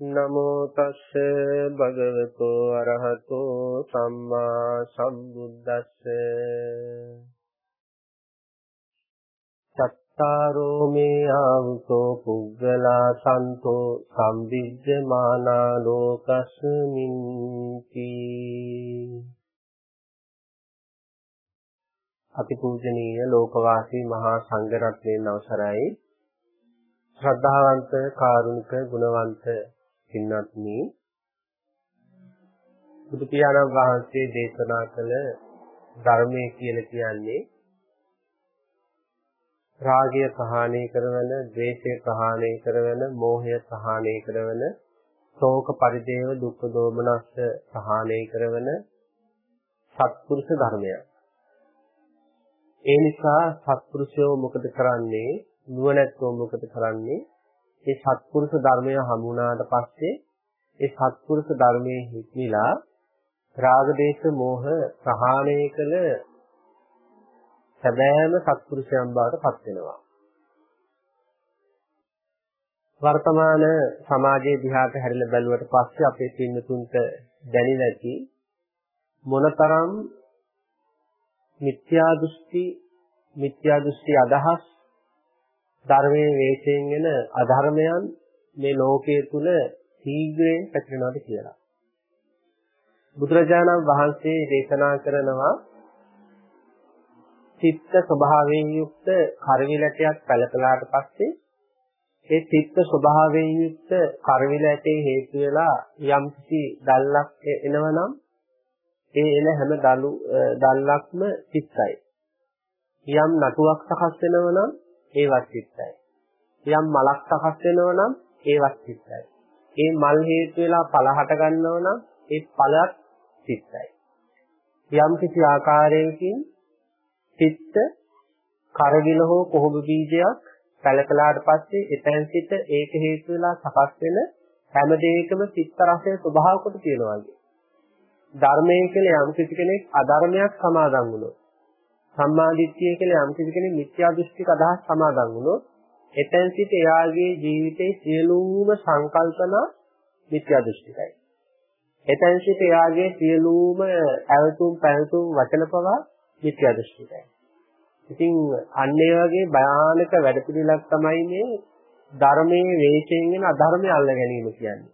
නමෝ තස්ස භගවතෝ අරහතෝ සම්මා සම්බුද්දස්ස. සත්තාරෝ මේ ආවුසෝ පුග්ගලා සන්තෝ සම්විජ්ජමානා ලෝකස්මින්ති. අතිපූජනීය ලෝකවාසී මහා සංඝරත්නයන් අවසරයි. ශ්‍රද්ධාවන්ත කාරුණික ගුණවන්ත පින්වත්නි බුදු පියාණන් වහන්සේ දේශනා කළ ධර්මයේ කියලා කියන්නේ රාගය ප්‍රහාණය කරන, ද්වේෂය ප්‍රහාණය කරන, මෝහය ප්‍රහාණය කරන, ශෝක පරිදේව දුක්ඛ දෝමනස්ස ප්‍රහාණය කරන සත්පුරුෂ ධර්මයක්. ඒ නිසා සත්පුරුෂයෝ මොකද කරන්නේ? නුවණැත්තෝ මොකද කරන්නේ? ඒ සත්පුරුෂ ධර්මය හමුණාට පස්සේ ඒ සත්පුරුෂ ධර්මයේ හික්මිලා රාග දේශ මොහ ප්‍රහාණය කළ සැබෑම සත්පුරුෂයන් බවට පත් වෙනවා. වර්තමාන සමාජයේ දිහාට හැරිලා බැලුවට පස්සේ අපේ පින්නතුන්ට දැනෙන ඇති මොනතරම් මිත්‍යා දෘෂ්ටි මිත්‍යා දෘෂ්ටි අදහස් ධර්මයේ වේශයෙන් එන අධර්මයන් මේ ලෝකයේ තුල ශීඝ්‍රයෙන් පැතිරෙනවාද කියලා. බුදුරජාණන් වහන්සේ දේශනා කරනවා චිත්ත ස්වභාවයෙන් යුක්ත කරවිලටයක් පැලකලාට පස්සේ ඒ චිත්ත ස්වභාවයෙන් යුක්ත කරවිලටේ හේතු වෙලා යම්කිසි දැල්ලක් එනවනම් ඒ එන හැම දලු දැල්ලක්ම චිත්තයි. යම් නටුවක් සකස් වෙනවනම් ඒවත් චිත්තයි. යම් මලක් සකස් වෙනවා නම් ඒවත් චිත්තයි. ඒ මල් හේතු වෙලා පල හට ගන්නවා නම් ඒ පලත් චිත්තයි. යම් කිසි ආකාරයකින් චිත්ත කරගිල හෝ කොහොඹ බීජයක් පැලකලාට පස්සේ එතෙන් සිට ඒක හේතු වෙලා සකස් වෙන හැම දෙයකම චිත්ත රසයේ ස්වභාව කොට තියෙනවා වගේ. ධර්මයේ කියලා යම් කිසි කෙනෙක් අධර්මයක් සමාදන් වුණොත් සම්මාදිට්ඨිය කියලා යම් කිසි කෙනෙක් මිත්‍යා දෘෂ්ටික අදහස් සමාදන් වුණොත් එතෙන් සිට එයාගේ ජීවිතේ සියලුම සංකල්පන මිත්‍යා දෘෂ්ටිකයි. එතෙන් සිට එයාගේ සියලුම ඇවතුම් පැවතුම් වචන පවා මිත්‍යා දෘෂ්ටිකයි. ඉතින් අන්න ඒ වගේ භයානක වැඩ පිළිලක් තමයි මේ ධර්මයේ වේශයෙන් එන අධර්මය අල්ල ගැනීම කියන්නේ.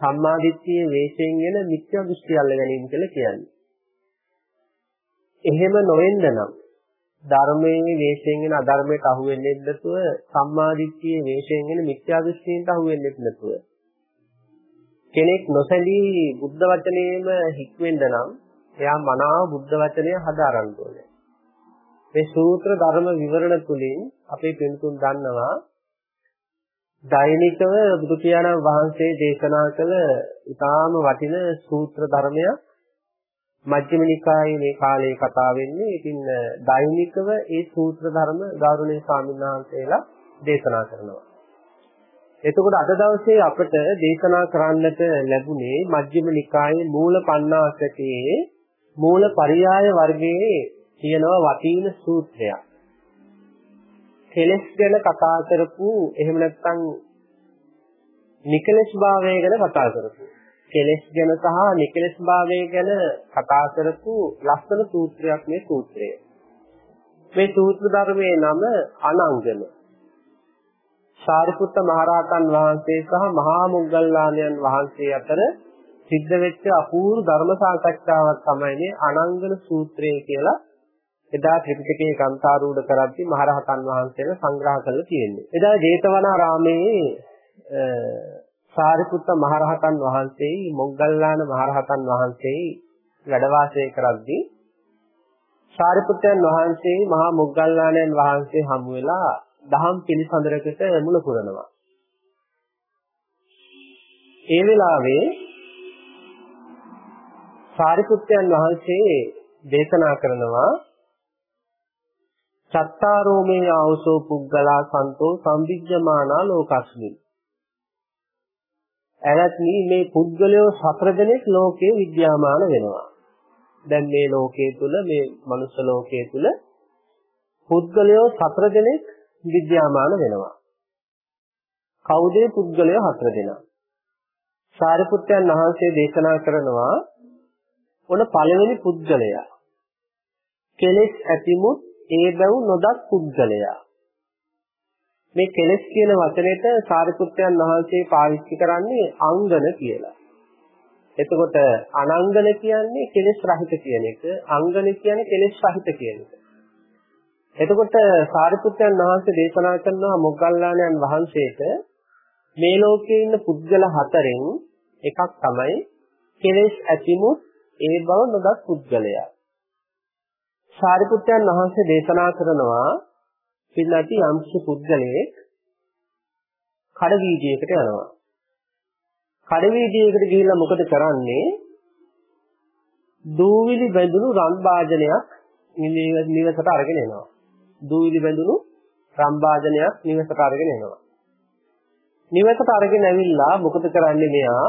සම්මාදිට්ඨියේ වේශයෙන් එන මිත්‍යා දෘෂ්ටි අල්ල ගැනීම කියලා කියන්නේ. එහෙම නොවෙන්න නම් ධර්මයේ වේශයෙන් එන අධර්මයට අහු වෙන්නේ නැතුව සම්මාදිට්ඨියේ වේශයෙන් එන මිත්‍යා දෘෂ්ටියට අහු වෙන්නේ නැතුව කෙනෙක් නොසැලී බුද්ධ වචනේම හික්වෙන්න නම් එයා මනාව බුද්ධ වචනය හදාරන්න ඕනේ. මේ සූත්‍ර ධර්ම විවරණ තුලින් අපේ පින්තුන් දන්නවා දෛනිකව බුදු පියාණන් වහන්සේ දේශනා කළ ඊටාම වටින සූත්‍ර ධර්මයක් මජ්ක්‍ධිම නිකායේ මේ කාලේ කතා වෙන්නේ. ඉතින් දෛනිකව ඒ සූත්‍ර ධර්ම ගෞරවනීය ස්වාමීන් වහන්සේලා දේශනා කරනවා. එතකොට අද දවසේ අපට දේශනා කරන්නට ලැබුණේ මජ්ක්‍ධිම නිකායේ මූල පණ්ණාසකයේ මූල පරියාය වර්ගයේ තියෙනවා වටින සූත්‍රයක්. කෙලස් ගැන කතා කරපු එහෙම නැත්නම් නිකලස් භාවය ගැන කතා කරපු කෙලෙස් ගැන සහ නිකලස් භාවය ගැන කතා කරපු ලස්සන සූත්‍රයක් මේ සූත්‍රය. මේ සූත්‍ර ධර්මයේ නම අනංගන. සාරිපුත්ත මහරහතන් වහන්සේ සහ මහා මොග්ගල්ලාණන් වහන්සේ අතර සිද්ධ වෙච්ච අපූර්ව ධර්ම සාකච්ඡාවක් තමයි මේ අනංගන සූත්‍රය කියලා එදා ත්‍රිපිටකයේ ග්‍රන්ථාරූඪ කරද්දී මහරහතන් වහන්සේලා සංග්‍රහ කරලා තියෙන්නේ. එදා ජේතවනාරාමේ සාරිපුත්ත මහරහතන් වහන්සේයි මොග්ගල්ලාන මහරහතන් වහන්සේයි වැඩ වාසය කරද්දී සාරිපුත්තයන් වහන්සේ මහා මොග්ගල්ලාණන් වහන්සේ හමු වෙලා දහම් පිළිසඳරකට මුල පුරනවා. ඒ වෙලාවේ සාරිපුත්තයන් වහන්සේ දේශනා කරනවා චත්තාරෝමේ ආවසෝ පුද්ගලා සන්තෝ සම්විජ්ජමානා ලෝකස්මින් ඇවත්නි මේ පුද්ගලයෝ සතර දෙනෙක් ලෝකේ විද්‍යාමාන වෙනවා. දැන් මේ ලෝකයේ තුල මේ මනුෂ්‍ය ලෝකයේ තුල පුද්ගලයෝ සතර දෙනෙක් විද්‍යාමාන වෙනවා. කවුද පුද්ගලයෝ හතර දෙනා? සාරිපුත්යන් වහන්සේ දේශනා කරනවා ඔන පළවෙනි පුද්ගලයා. කෙලෙස් ඇතිමුත් ඒ බැව් නොදත් පුද්ගලයා. මේ කෙලෙස් කියන වචනෙට සාරිපුත්යන් වහන්සේ පාවිච්චි කරන්නේ අංගන කියලා. එතකොට අනංගන කියන්නේ කෙලෙස් රහිත කියන එක, අංගන කියන්නේ කෙලෙස් රහිත කියන එක. එතකොට සාරිපුත්යන් වහන්සේ දේශනා කරනවා මොග්ගල්ලාණන් වහන්සේට මේ ලෝකේ ඉන්න පුද්ගල හතරෙන් එකක් තමයි කෙලෙස් ඇතිමුත් ඒ බව නොදත් පුද්ගලයා. සාරිපුත්යන් වහන්සේ දේශනා කරනවා පින්නති යම්සි පුද්ගලයෙක් කඩ වීදියේකට යනවා. කඩ වීදියේකට ගිහිල්ලා මොකද කරන්නේ? දූවිලි බැඳුණු රන් වාදනයක් නිවසට අරගෙන එනවා. දූවිලි බැඳුණු රන් වාදනයක් නිවසට අරගෙන එනවා. නිවසට අරගෙන ඇවිල්ලා මොකද කරන්නේ මෙයා?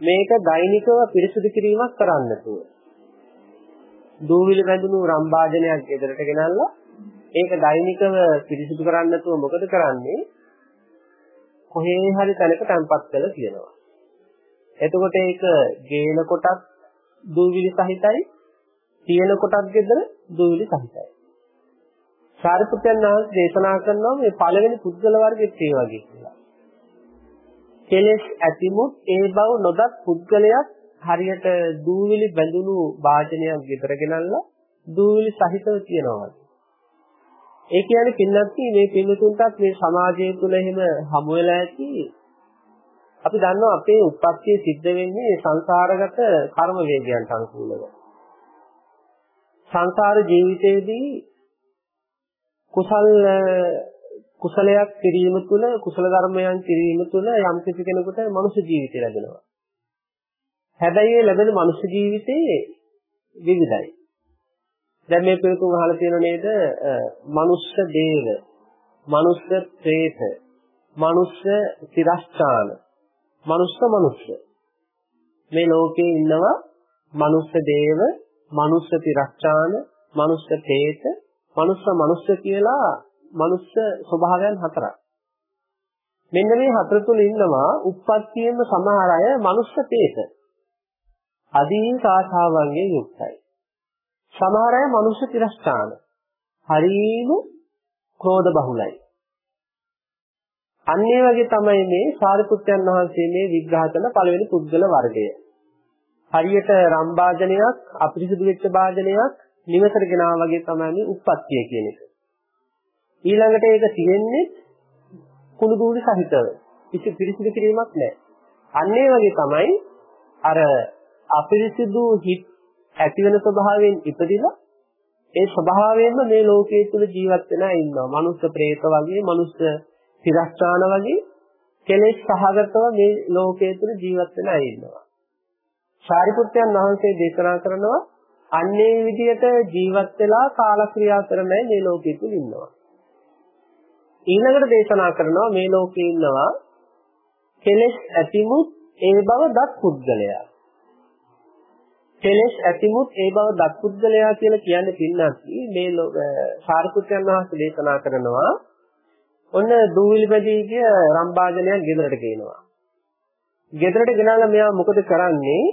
මේක දෛනිකව පිරිසුදු කිරීමක් කරන්න තුව. දූවිලි බැඳුණු රම් වාදනයක් ගෙදරට ගෙනල්ලා ඒක දෛනිකව පිරිසුදු කරන්න තුව මොකද කරන්නේ? කොහේ හරි තැනක තැන්පත් කරලා තියෙනවා. එතකොට ඒක ගේන කොටත් දූවිලි සහිතයි, තියෙන කොටත් ගෙදර දූවිලි සහිතයි. සාරිපුත්යන් වහන්සේ දේශනා කරනවා මේ පළවෙනි පුද්ගල වර්ගෙත් ඒ වගේ කියලා. කෙලෙස් ඇතිමුත් ඒ බව නොදත් පුද්ගලයාත් හරියට දූවිලි බැඳුණු වාදනයක් ගෙදර ගෙනල්ලා දූවිලි සහිතව තියනවා. ඒ කියන්නේ පින්නත් මේ පින්නතුන්ටත් මේ සමාජය තුළ එහෙම හමු වෙලා ඇති අපි දන්නවා අපේ උත්පත්තිය සිද්ධ වෙන්නේ සංසාරගත කර්ම වේගයන්ට අනුකූලව. සංසාර ජීවිතයේදී කුසල් කුසලයක් කිරීම තුළ කුසල ධර්මයන් කිරීම තුළ යම් කිසි කෙනෙකුට මනුෂ්‍ය ජීවිතය ලැබෙනවා. හැබැයි ඒ ලැබෙන මනුෂ්‍ය ජීවිතේ විවිධයි. දැන් මේ පිළිතුරු අහලා තියෙන නේද? මනුස්ස දේව, මනුස්ස പ്രേත, මනුස්ස තිරස්ථාන, මනුස්ස මනුස්ස. මේ ලෝකේ ඉන්නවා මනුස්ස දේව, මනුස්ස තිරස්ථාන, මනුස්ස പ്രേත, මනුස්ස මනුස්ස කියලා මනුස්ස ස්වභාවයන් හතරක්. මෙන්න මේ හතර තුල ඉන්නවා උප්පත්තියෙම සමහර අය මනුස්ස പ്രേත. අදීන් සාසාවන්ගේ යුක්තයි. සමහර අය මනුෂ්‍ය තිරස්ථාන. හරීම ක්‍රෝධ බහුලයි. අන්න ඒ වගේ තමයි මේ සාරිපුත්යන් වහන්සේ මේ විග්‍රහ කරන පළවෙනි පුද්ගල වර්ගය. හරියට රම් වාදනයක් අපිරිසිදු වෙච්ච වාදනයක් නිවසට ගෙනා වගේ තමයි මේ උප්පත්තිය කියන එක. ඊළඟට ඒක තියෙන්නේ කුණු දූලි සහිතව. කිසි පිරිසිදු කිරීමක් නැහැ. අන්න ඒ වගේ තමයි අර අපිරිසිදු හිත් ඇති වෙන ස්වභාවයෙන් ඉපදිලා ඒ ස්වභාවයෙන්ම මේ ලෝකයේ තුල ජීවත් වෙනා ඉන්නවා. මනුස්ස ප්‍රේත වගේ, මනුස්ස තිරස්ථාන වගේ කෙලෙස් සහගතව මේ ලෝකයේ තුල ජීවත් වෙනා ඉන්නවා. සාරිපුත්යන් වහන්සේ දේශනා කරනවා අන්නේ විදියට ජීවත් වෙලා කාලක්‍රියා කරන මේ ලෝකයේ තුල ඉන්නවා. ඊළඟට දේශනා කරනවා මේ ලෝකේ ඉන්නවා කෙලෙස් ඇතිමුත් ඒ බව දත් පුද්ගලයා. කෙලෙස් ඇතිමුත් ඒ බව දත් පුද්ගලයා කියලා කියන්නේ පින්නත් මේ සාරිපුත්‍රයන් වහන්සේ දේශනා කරනවා ඔන්න දූවිලි පැදී කිය රම්භාජනයක් ගෙදරට ගේනවා. ගෙදරට ගෙනාලා මෙයා මොකද කරන්නේ?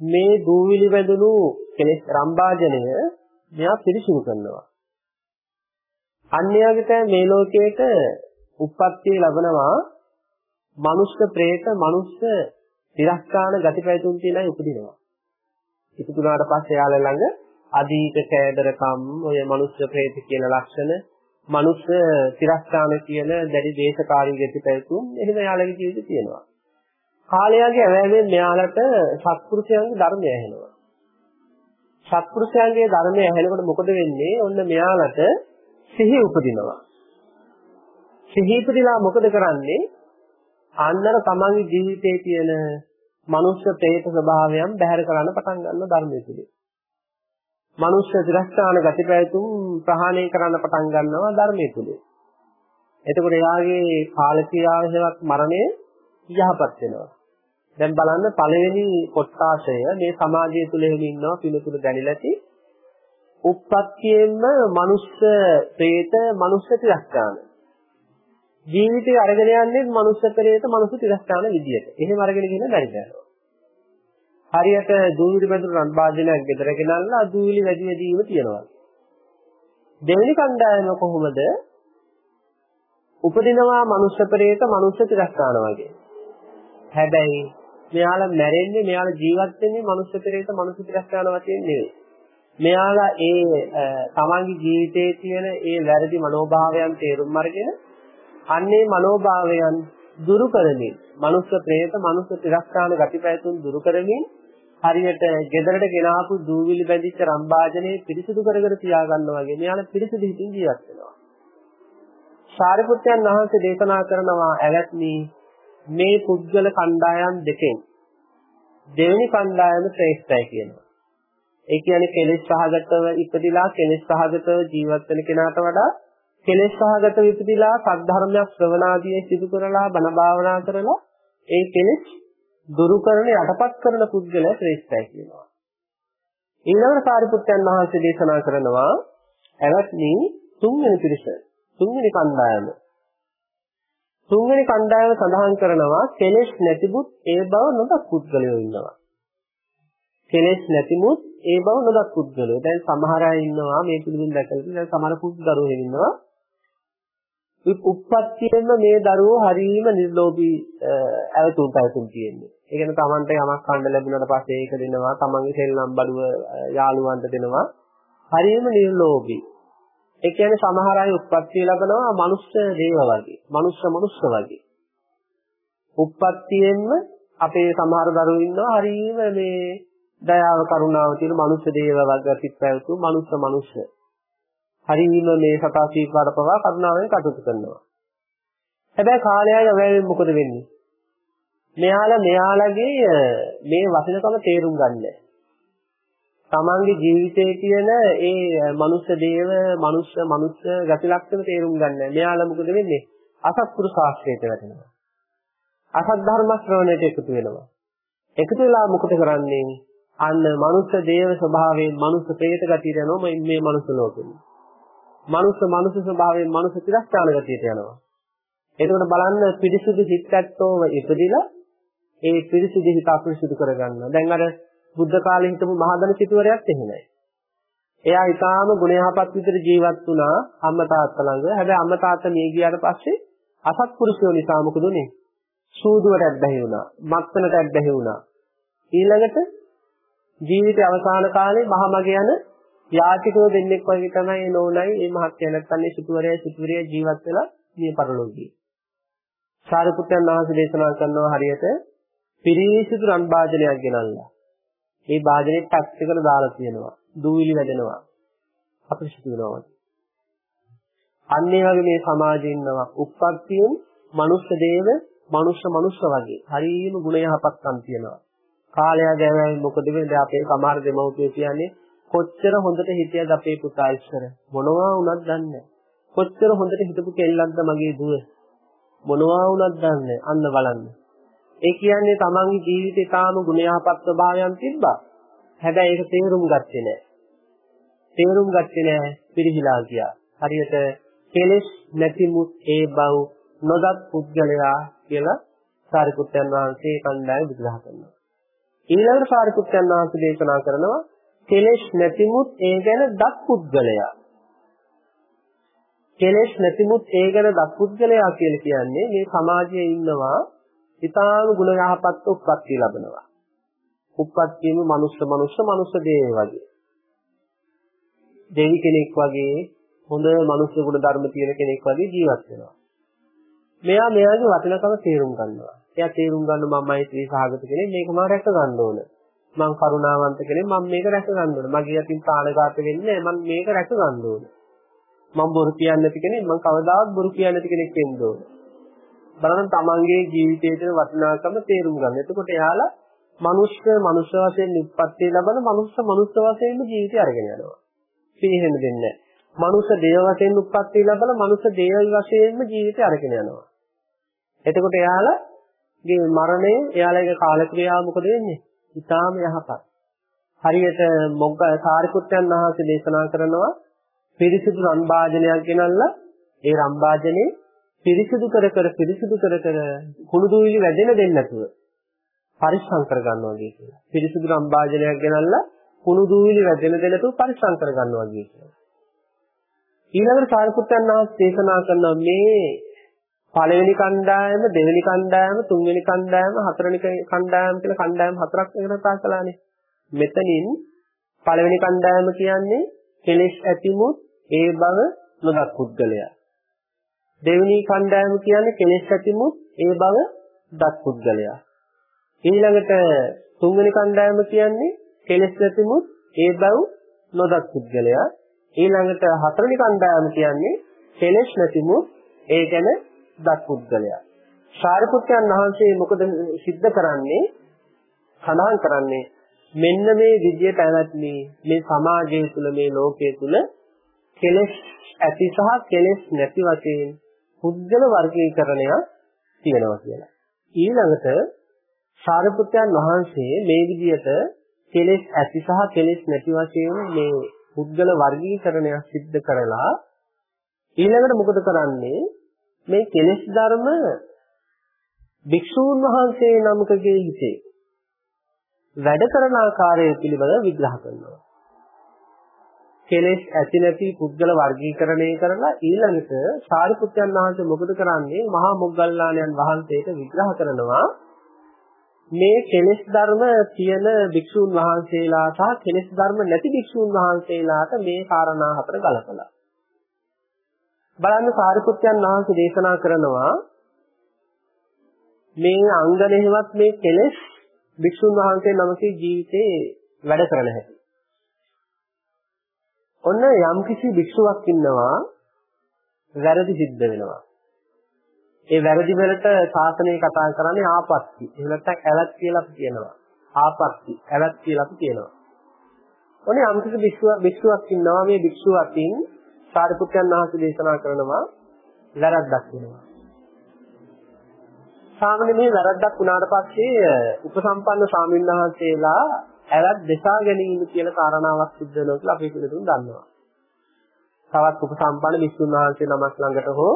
මේ දූවිලි වැදුණු කෙලෙස් රම්භාජනය මෙයා පිරිසිදු කරනවා. අන්‍යයන්ට මේ ලෝකයේට උප්පත්තිය ලැබනවා මනුෂ්‍ය പ്രേත මනුෂ්‍ය තිරස්කාන ගතිපැතුම් කියලා උපදිනවා. ඉතුරුනාට පස්සේ යාළ ළඟ අදීත කෑදරකම් ඔය මනුෂ්‍ය ප්‍රේත කියන ලක්ෂණ මනුෂ්‍ය තිරස්ථාන කියන දැඩි දේශකාරී ගති පැතුම් එහෙම යාළගේ ජීවිතේ තියෙනවා. කාලයාගේ ඇවෑමෙන් මෙයාලට සත්පුරුෂයන්ගේ ධර්මය ඇහෙනවා. සත්පුරුෂයන්ගේ ධර්මය ඇහෙනකොට මොකද වෙන්නේ? ඔන්න මෙයාලට සිහි උපදිනවා. සිහි උපදිනා මොකද කරන්නේ? අන්නර තමන්ගේ ජීවිතයේ තියෙන මනුෂ්‍ය ප්‍රේත ස්වභාවයන් බැහැර කරන්න පටන් ගන්න ධර්මයේ තුලින්. මනුෂ්‍ය දිරස්ථාන ගතිපැතුම් ප්‍රහාණය කරන්න පටන් ගන්නවා ධර්මයේ තුලින්. එතකොට එයාගේ කාලක්‍රියාවේවත් මරණය යහපත් වෙනවා. දැන් බලන්න පළවෙනි කොටාශය මේ සමාජය තුල එහෙම ඉන්නවා පිළිතුරු දැනිලාති. උප්පත්තියෙන්ම මනුෂ්‍ය ප්‍රේත මනුෂ්‍ය තිරස්ථාන. ජීවිතය අරගෙන යන්නේ මනුෂ්‍ය ප්‍රේත මනුෂ්‍ය තිරස්ථාන විදියට. එහෙම අරගෙන ගිහින් බැරි කරනවා. හරියට දූවිලි බඳුන රන් වාදනයක් ගෙදර ගෙනල්ලා දූවිලි වැඩි වැඩිම තියනවා. දෙවෙනි කණ්ඩායම කොහොමද? උපදිනවා මනුෂ්‍ය පෙරේත මනුෂ්‍ය තිරස්ථාන වගේ. හැබැයි මෙයාලා මැරෙන්නේ මෙයාලා ජීවත් වෙන්නේ මනුෂ්‍ය පෙරේත මනුෂ්‍ය තිරස්ථාන වශයෙන් නෙවෙයි. මෙයාලා ඒ තමන්ගේ ජීවිතයේ තියෙන ඒ වැරදි මනෝභාවයන් තේරුම් අරගෙන අන්නේ මනෝභාවයන් දුරු කරමින් මනුෂ්‍ය ප්‍රේත මනුෂ්‍ය තිරස්ථාන ගතිපැතුම් දුරු කරමින් හරියට ගෙදරට ගෙනාපු දූවිලි බැඳිච්ච රම්භාජනේ පිරිසිදු කරගෙන තියාගන්නවා වගේ මෙයාලා පිරිසිදු හිතින් ජීවත් වෙනවා. සාරිපුත්යන් වහන්සේ දේශනා කරනවා ඇවැත්නි මේ පුද්ගල කණ්ඩායම් දෙකෙන් දෙවෙනි කණ්ඩායම ශ්‍රේෂ්ඨයි කියනවා. ඒ කියන්නේ කෙලෙස් සහගතව ඉපදිලා කෙලෙස් සහගතව ජීවත් වෙන කෙනාට වඩා කෙලෙස් සහගතව ඉපදිලා සද්ධර්මයක් ශ්‍රවණාදී සිදු කරලා බණ භාවනා කරලා ඒ කෙලෙස් දුරු කරන යටපත් කරන පුද්ගලයා ශ්‍රේෂ්ඨයි කියනවා. ඊළඟට සාරිපුත්යන් වහන්සේ දේශනා කරනවා එවත්නි තුන්වෙනි පිරිස තුන්වෙනි කණ්ඩායම තුන්වෙනි කණ්ඩායම සඳහන් කරනවා කෙලෙස් නැතිබුත් ඒ බව නොදක් පුද්ගලයෝ ඉන්නවා. කෙලෙස් නැතිමුත් ඒ බව නොදක් පුද්ගලයෝ. දැන් සමහර අය ඉන්නවා මේ පිළිබඳව දැකලා දැන් සමහර පුද්ගලයෝ ඉන්නවා උප්පත්තියෙන්ම මේ දරුවෝ හරීම නිර්ලෝභී ඇවතුම් පැවතුම් තියෙන්නේ. ඒ කියන්නේ Tamante යමක් කන්න ලැබුණාට පස්සේ ඒක දෙනවා, Tamange සෙල්ලම් බඩුව යාළුවන්ට දෙනවා. හරීම නිර්ලෝභී. ඒ කියන්නේ සමහර අය උප්පත්තිය ලබනවා මනුෂ්‍ය දේව වගේ, මනුෂ්‍ය මනුෂ්‍ය වගේ. උප්පත්තියෙන්ම අපේ සමහර දරුවෝ ඉන්නවා හරීම මේ දයාව කරුණාව තියෙන මනුෂ්‍ය දේව වගේ සිත් පැවතුම් මනුෂ්‍ය මනුෂ්‍ය හරීම මේ සතා සීපාට පවා කරුණාවෙන් කටයුතු කරනවා. හැබැයි කාලයයි අවැවෙන් මොකද වෙන්නේ? මෙයාලා මෙයාලගේ මේ වටිනකම තේරුම් ගන්නෑ. තමන්ගේ ජීවිතයේ තියෙන ඒ මනුෂ්‍ය දේව, මනුෂ්‍ය මනුෂ්‍ය ගති ලක්ෂණ තේරුම් ගන්නෑ. මෙයාලා මොකද වෙන්නේ? අසත්පුරු ශාස්ත්‍රයට වැටෙනවා. අසත් ධර්ම ශ්‍රවණයට එකතු වෙනවා. එකතු වෙලා මොකද කරන්නේ? අන්න මනුෂ්‍ය දේව ස්වභාවයෙන් මනුෂ්‍ය ප්‍රේත ගතියට යනවා මේ මනුෂ්‍ය ලෝකෙම. මනුස්ස මනුස්ස ස්වභාවයෙන් මනුස්ස තිරස්ථාන ගතියට යනවා. එතකොට බලන්න පිරිසුදු හිතැත්තෝව ඉපදිලා ඒ පිරිසුදු හිත අපිරිසුදු කරගන්නවා. දැන් අර බුද්ධ කාලේ හිටපු මහදන සිටුවරයත් එහෙමයි. එයා ඊටාම ගුණයහපත් විදිහට ජීවත් වුණා අම්මා තාත්තා ළඟ. හැබැයි අම්මා තාත්තා මිය ගියාට පස්සේ අසත්පුරුෂයෝ නිසා මොකද උනේ? සූදුවට ඇබ්බැහි වුණා. මත්තනට ඇබ්බැහි වුණා. ඊළඟට ජීවිතේ අවසාන කාලේ මහමග යන යාචකෝ දෙන්නෙක් වගේ තමයි නෝනයි මේ මහත්ය නැත්තම් මේ සිටුවරයයි සිටුවරිය ජීවත් වෙලා මේ පරලෝකී. සාරිපුත්‍රයන් වහන්සේ දේශනා කරනවා හරියට පිරිසිදු රන් භාජනයක් ගෙනල්ලා. මේ භාජනේ ටක්ස් එකට දාලා තියෙනවා. දූවිලි වැදෙනවා. අපිරිසිදු වෙනවා. අන්න ඒ වගේ මේ සමාජයේ ඉන්නවා. උප්පත්තියෙන් මනුෂ්‍ය දේව, මනුෂ්‍ය මනුෂ්‍ය වගේ. හරියම ගුණ යහපත්කම් තියෙනවා. කාලය ගෑවෙන්නේ මොකද වෙන්නේ? අපේ සමහර දෙමව්පියෝ කියන්නේ කොච්චර හොඳට හිටියද අපේ පුතා ඉස්සර? මොනවා වුණත් දන්නේ කොච්චර හොඳට හිටපු කෙල්ලක්ද මගේ දුව? මොනවා වුණත් දන්නේ අන්න බලන්න. ඒ කියන්නේ තමන්ගේ ජීවිතේ තාම ගුණයහපත් ස්වභාවයන් තිබ්බා. හැබැයි ඒක තේරුම් ගත්තේ නැහැ. තේරුම් ගත්තේ නැහැ පිරිහිලා ගියා. හරියට කෙලෙස් නැතිමුත් ඒ බව නොදත් පුද්ගලයා කියලා සාරිපුත්යන් වහන්සේ කණ්ඩායම විග්‍රහ කරනවා. ඊළඟට සාරිපුත්යන් වහන්සේ දේශනා කරනවා කෙලෙස් නැතිමුත් ඒ ගැන දත් පුද්ගලයා. කෙලෙස් නැතිමුත් ඒ ගැන දත් පුද්ගලයා කියලා කියන්නේ මේ සමාජයේ ඉන්නවා ඊටාම ගුණ යහපත් උප්පත්ති ලැබනවා. උප්පත්තියම මනුෂ්‍ය මනුෂ්‍ය මනුෂ්‍ය දේ වගේ. දෙවි කෙනෙක් වගේ හොඳ මනුස්ස ගුණ ධර්ම තියෙන කෙනෙක් වගේ ජීවත් වෙනවා. මෙයා මෙයාගේ වටිනකම තේරුම් ගන්නවා. එයා තේරුම් ගන්න මමයි ශ්‍රී සහගත කෙනෙක් මේක මම රැක ගන්න ඕන. මං කරුණාවන්ත කෙනෙක් මම මේක රැක ගන්න ඕන. මගේ අතින් ප්‍රාණඝාත වෙන්නේ නැහැ. මම මේක රැක ගන්න ඕන. මම බොරු කියන්නේ නැති කෙනෙක් මම කවදාවත් බොරු කියන්නේ නැති කෙනෙක් වෙන්න ඕන. බලන්න තමන්ගේ ජීවිතයේ තියෙන වටිනාකම තේරුම් ගන්න. එතකොට එයාලා මනුෂ්‍ය මනුෂ්‍ය වශයෙන් උත්පත්ති ලැබන මනුෂ්‍ය මනුෂ්‍ය වශයෙන්ම ජීවිතය අරගෙන යනවා. පිළිහෙන්න දෙන්නේ නැහැ. මනුෂ්‍ය දේව වශයෙන් උත්පත්ති ලැබන මනුෂ්‍ය දේව වශයෙන්ම ජීවිතය අරගෙන යනවා. එතකොට එයාලගේ මරණය එයාලගේ කාලක්‍රියාව මොකද වෙන්නේ? ඊටාම යහපත්. හරියට මොග්ග සාරිපුත්යන් වහන්සේ දේශනා කරනවා පිරිසිදු රන් භාජනයක් ගෙනල්ලා ඒ රන් භාජනේ පිරිසිදු කර කර පිරිසිදු කර කර කුණු දුවිලි වැදෙන දෙන්නේ නැතුව පරිස්සම් කර ගන්නවා කියලා. පිරිසිදු රන් භාජනයක් ගෙනල්ලා කුණු දුවිලි වැදෙන දෙ නැතුව පරිස්සම් කර ගන්නවා කියලා. ඊළඟට සාරිපුත්යන් වහන්සේ දේශනා කරන මේ පළවෙනි කණ්ඩායම, දෙවෙනි කණ්ඩායම, තුන්වෙනි කණ්ඩායම, හතරවෙනි කණ්ඩායම කියලා කණ්ඩායම් හතරක් වෙන කතා කළානේ. මෙතනින් පළවෙනි කණ්ඩායම කියන්නේ කෙලෙස් ඇතිමුත් ඒ බව නොදක් පුද්ගලයා. දෙවෙනි කණ්ඩායම කියන්නේ කෙලෙස් ඇතිමුත් ඒ බව දත් පුද්ගලයා. ඊළඟට තුන්වෙනි කණ්ඩායම කියන්නේ කෙලෙස් ඇතිමුත් ඒ බව නොදත් පුද්ගලයා. ඊළඟට හතරවෙනි කණ්ඩායම කියන්නේ කෙලෙස් නැතිමුත් ඒ ගැන දත් පුද්ගලයා. සාරිපුත්යන් වහන්සේ මොකද සිද්ධ කරන්නේ? සඳහන් කරන්නේ මෙන්න මේ විදියට ඇවැත්නි මේ සමාජය තුළ මේ ලෝකයේ තුළ කෙලෙස් ඇති සහ කෙලෙස් නැති වශයෙන් පුද්ගල වර්ගීකරණය තියෙනවා කියලා. ඊළඟට සාරිපුත්යන් වහන්සේ මේ විදියට කෙලෙස් ඇති සහ කෙලෙස් නැති වශයෙන් මේ පුද්ගල වර්ගීකරණය සිද්ධ කරලා ඊළඟට මොකද කරන්නේ මේ කෙලෙස් ධර්ම භික්ෂූන් වහන්සේ නමකගේ හිතේ වැඩ කරන ආකාරය පිළිබඳව විග්‍රහ කරනවා. කෙලෙස් ඇති නැති පුද්ගල වර්ගීකරණය කරලා ඊළඟට සාරිපුත්යන් වහන්සේ මොකද කරන්නේ මහා මොග්ගල්ලාණන් වහන්සේට විග්‍රහ කරනවා මේ කෙලෙස් ධර්ම තියෙන භික්ෂුන් වහන්සේලා සහ කෙලෙස් ධර්ම නැති භික්ෂුන් වහන්සේලාට මේ කාරණා හතර ගලපලා බලන්න සාරිපුත්යන් වහන්සේ දේශනා කරනවා මේ අංගනෙහිවත් මේ කෙලෙස් භික්ෂුන් වහන්සේ නමකේ ජීවිතේ වැඩ කරන හැටි ඔන්න යම්කිසි භික්ෂුවක් ඉන්නවා වැරදි සිද්ධ වෙනවා. ඒ වැරදි වලට ශාසනය කතා කරන්නේ ආපත්‍ති. එහෙම නැත්නම් ඇලත් කියලා අපි කියනවා. ආපත්‍ති, ඇලත් කියලා අපි කියනවා. ඔන්නේ යම්කිසි භික්ෂුවක් භික්ෂුවක් ඉන්නවා මේ භික්ෂුව අතින් සාරිපුත්යන් වහන්සේ දේශනා කරනවා වැරද්දක් වෙනවා. සාමාන්‍ය මේ වැරද්දක් වුණාට පස්සේ උපසම්පන්න ස්වාමීන් වහන්සේලා ඇවත් දෙසා ගැනීම කියන කාරණාවක් සිද්ධ වෙනවා කියලා අපි පිළිතුරු දන්නවා. තවත් උපසම්පන්න විසුණු වහන්සේ නමක් ළඟට හෝ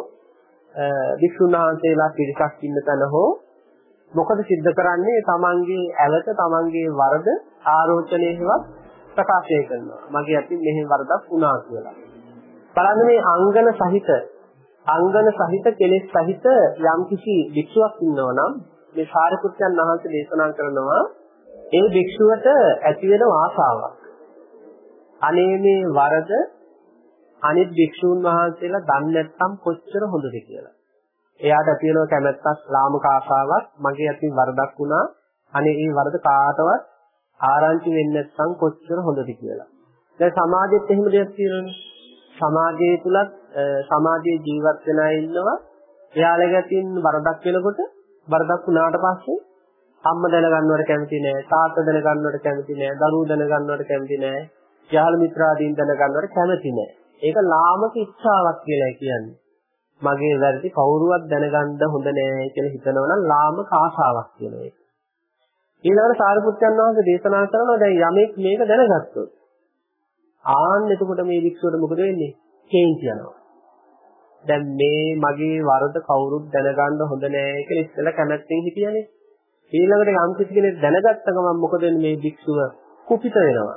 විසුණු වහන්සේලා පිරිසක් ඉන්න තැන හෝ මොකද සිද්ධ කරන්නේ තමන්ගේ ඇවත තමන්ගේ වරද ආරෝචනයේවත් ප්‍රකාශය කරනවා. මගේ අතින් මෙහෙම වරදක් වුණා කියලා. බලන්න මේ අංගන සහිත අංගන සහිත කෙලෙස් සහිත යම්කිසි වික්ෂුවක් ඉන්නවා නම් මේ සාරිපුත්යන් වහන්සේ දේශනා කරනවා ඒ භික්ෂුවට ඇති වෙන ආසාවක්. අනේ මේ වරද අනිත් භික්ෂූන් වහන්සේලා දන්නේ නැත්නම් කොච්චර හොඳද කියලා. එයාට ඇති වෙන කැමැත්තක් ලාමක ආසාවක් මගේ අතින් වරදක් වුණා. අනේ මේ වරද කාටවත් ආරංචි වෙන්නේ නැත්නම් කොච්චර හොඳද කියලා. දැන් සමාජෙත් එහෙම දෙයක් තියෙනවනේ. සමාජයේ තුලත් සමාජයේ ජීවත් වෙන අය ඉන්නවා. එයාලගේ අතින් වරදක් වෙනකොට වරදක් වුණාට පස්සේ අම්මා දැනගන්නවට කැමති නෑ තාත්තා දැනගන්නවට කැමති නෑ දරුවෝ දැනගන්නවට කැමති නෑ යහළ මිත්‍රාදීන් දැනගන්නවට කැමති නෑ. ඒක ලාමක ඉච්ඡාවක් කියලා කියන්නේ. මගේ වැරදි කවුරුවත් දැනගන්න හොඳ නෑ කියලා හිතනවා නම් ලාමක ආශාවක් කියන එක ඊළඟට සාරිපුත්යන් වහන්සේ දේශනා කරනවා දැන් යමෙක් මේක දැනගත්තොත් ආන්න එතකොට මේ වික්ෂුවට මොකද වෙන්නේ කේන්ති යනවා දැන් මේ මගේ වරද කවුරුත් දැනගන්න හොඳ නෑ කියලා ඉස්සෙල්ලා කැමැත්තෙන් හිටියනේ ඊළඟට යම් කිසි කෙනෙක් දැනගත්ත ගමන් මොකද මේ භික්ෂුව කුපිත වෙනවා.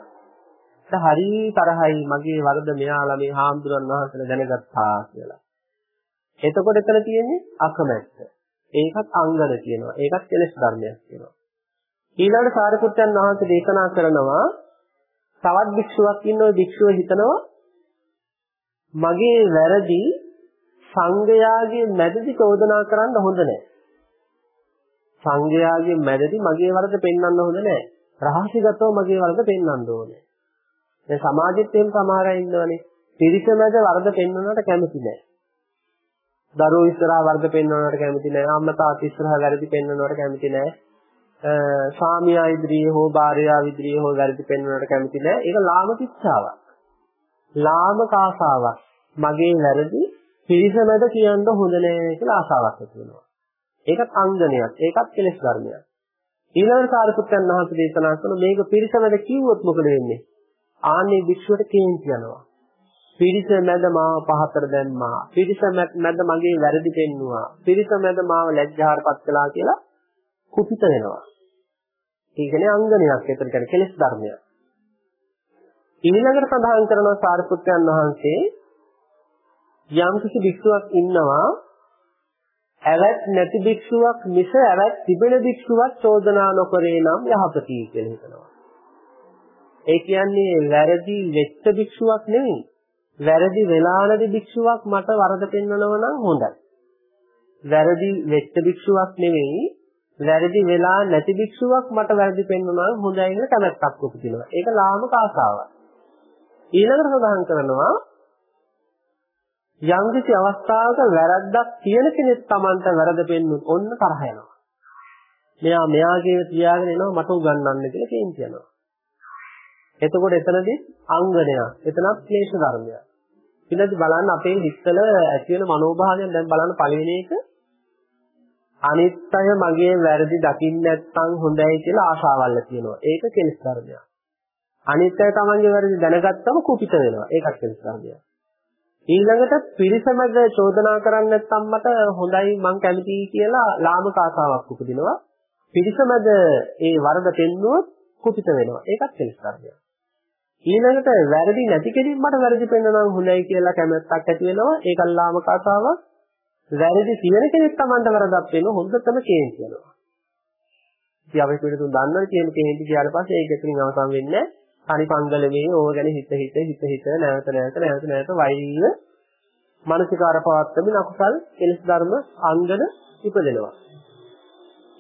දැන් හරි තරහයි මගේ වරද මෙයාලා මේ හාමුදුරන් වහන්සේලා දැනගත්තා කියලා. එතකොට එතන තියෙන්නේ අකමැත්ත. ඒකත් අංගන කියනවා. ඒකත් කෙලෙස් ධර්මයක් කියනවා. ඊළඟට සාරිපුත්යන් වහන්සේ දේශනා කරනවා තවත් භික්ෂුවක් ඉන්න ওই භික්ෂුව හිතනවා මගේ වැරදි සංගයාගේ මැදදී චෝදනා කරන්න හොඳ නැහැ. සංගයාගේ මැදදී මගේ වරද පෙන්වන්න හොඳ නැහැ. රහසිගතව මගේ වරද පෙන්වන්න ඕනේ. දැන් සමාජෙත් එහෙම සමහර අය ඉන්නවනේ. පිරිස මැද වරද පෙන්වන්නට කැමති නැහැ. දරුවෝ ඉස්සරහා වරද පෙන්වන්නට කැමති නැහැ. අම්මා තාත්තා ඉස්සරහා වැරදි පෙන්වන්නට කැමති නැහැ. ස්වාමියා ඉදිරියේ හෝ භාර්යාව ඉදිරියේ හෝ වැරදි පෙන්වන්නට කැමති නැහැ. ඒක ලාමක ඉච්ඡාවක්. ලාමක ආසාවක්. මගේ වැරදි පිරිස මැද කියන්න හොඳ නෑ කියලා ආසාවක් ඇති වෙනවා. ඒකත් අංගනයක්. ඒකත් කෙලෙස් ධර්මයක්. ඊළඟට සාරිපුත්යන් වහන්සේ දේශනා කරන මේක පිරිස මැද කිව්වොත් මොකද වෙන්නේ? ආන්නේ භික්ෂුවට කේන්ති යනවා. පිරිස මැද මාව පහතර දැම්මා. පිරිස මැද මගේ වැරදි පෙන්නුවා. පිරිස මැද මාව ලැජ්ජාහාරපත් කළා කියලා කුපිත වෙනවා. ඒ කියන්නේ අංගනයක්. ඒතර කියන්නේ කෙලෙස් ධර්මයක්. ඊළඟට සඳහන් කරනවා සාරිපුත්යන් වහන්සේ යම් කිසි භික්ෂුවක් ඉන්නවා ඇවත් නැති භික්ෂුවක් මිස ඇවත් තිබෙන භික්ෂුවක් චෝදනා නොකරේ නම් යහපති කියලා හිතනවා. ඒ කියන්නේ වැරදි වෙච්ච භික්ෂුවක් නෙවෙයි. වැරදි වෙලා නැති භික්ෂුවක් මට වරද පෙන්වනවා නම් හොඳයි. වැරදි වෙච්ච භික්ෂුවක් නෙවෙයි වැරදි වෙලා නැති භික්ෂුවක් මට වැරදි පෙන්වනවා නම් හොඳයි කියලා කැමැත්තක් උපදිනවා. ඒක ලාමක ආසාවක්. ඊළඟට සඳහන් කරනවා යම්කිසි අවස්ථාවක වැරද්දක් තියෙන කෙනෙක් Tamanට වැරද පෙන්නුත් ඔන්න තරහ යනවා. මෙයා මෙයාගේ තියාගෙන එනවා මට උගන්වන්න කියලා කේන්ති යනවා. එතකොට එතනදී අංගනය. එතනත් ක්ලේශ ධර්මයක්. ඊළඟට බලන්න අපේ හිතවල ඇති වෙන මනෝභාවයන් දැන් බලන්න පළවෙනි එක අනිත්‍යය මගේ වැරදි දකින්න නැත්නම් හොඳයි කියලා ආශාවල් තියෙනවා. ඒක කෙලෙස් ධර්මයක්. අනිත්‍යය තමන්ගේ වැරදි දැනගත්තම කුපිත වෙනවා. ඒකත් කෙලෙස් ධර්මයක්. ඊළඟට පිරිසමද චෝදනා කරන්නේ නැත්නම් මට හොඳයි මං කැමතියි කියලා ලාමක ආසාවක් උපදිනවා. පිරිසමද ඒ වරද පෙන්නුවොත් කුපිත වෙනවා. ඒකත් කෙලෙස් ධර්මයක්. ඊළඟට වැරදි නැති කෙනෙක් මට වැරදි පෙන්වනවා හොඳයි කියලා කැමැත්තක් ඇති වෙනවා. ඒක ලාමක ආසාවක්. වැරදි තියෙන කෙනෙක් Tamanට වරදක් වෙන හොඳටම කේන්ති යනවා. ඉතින් අපි පිළිතුරු දන්නවා කියන කේන්ති කියලා පස්සේ ඒක එතනින් අවසන් වෙන්නේ තනි පංගලමේ ඕව ගැන හිත හිත හිත හිත නැවත නැවත නැවත නැවත වෛර මානසිකාර පවත්තමින් අකුසල් කෙලස් ධර්ම අංගන ඉපදෙනවා.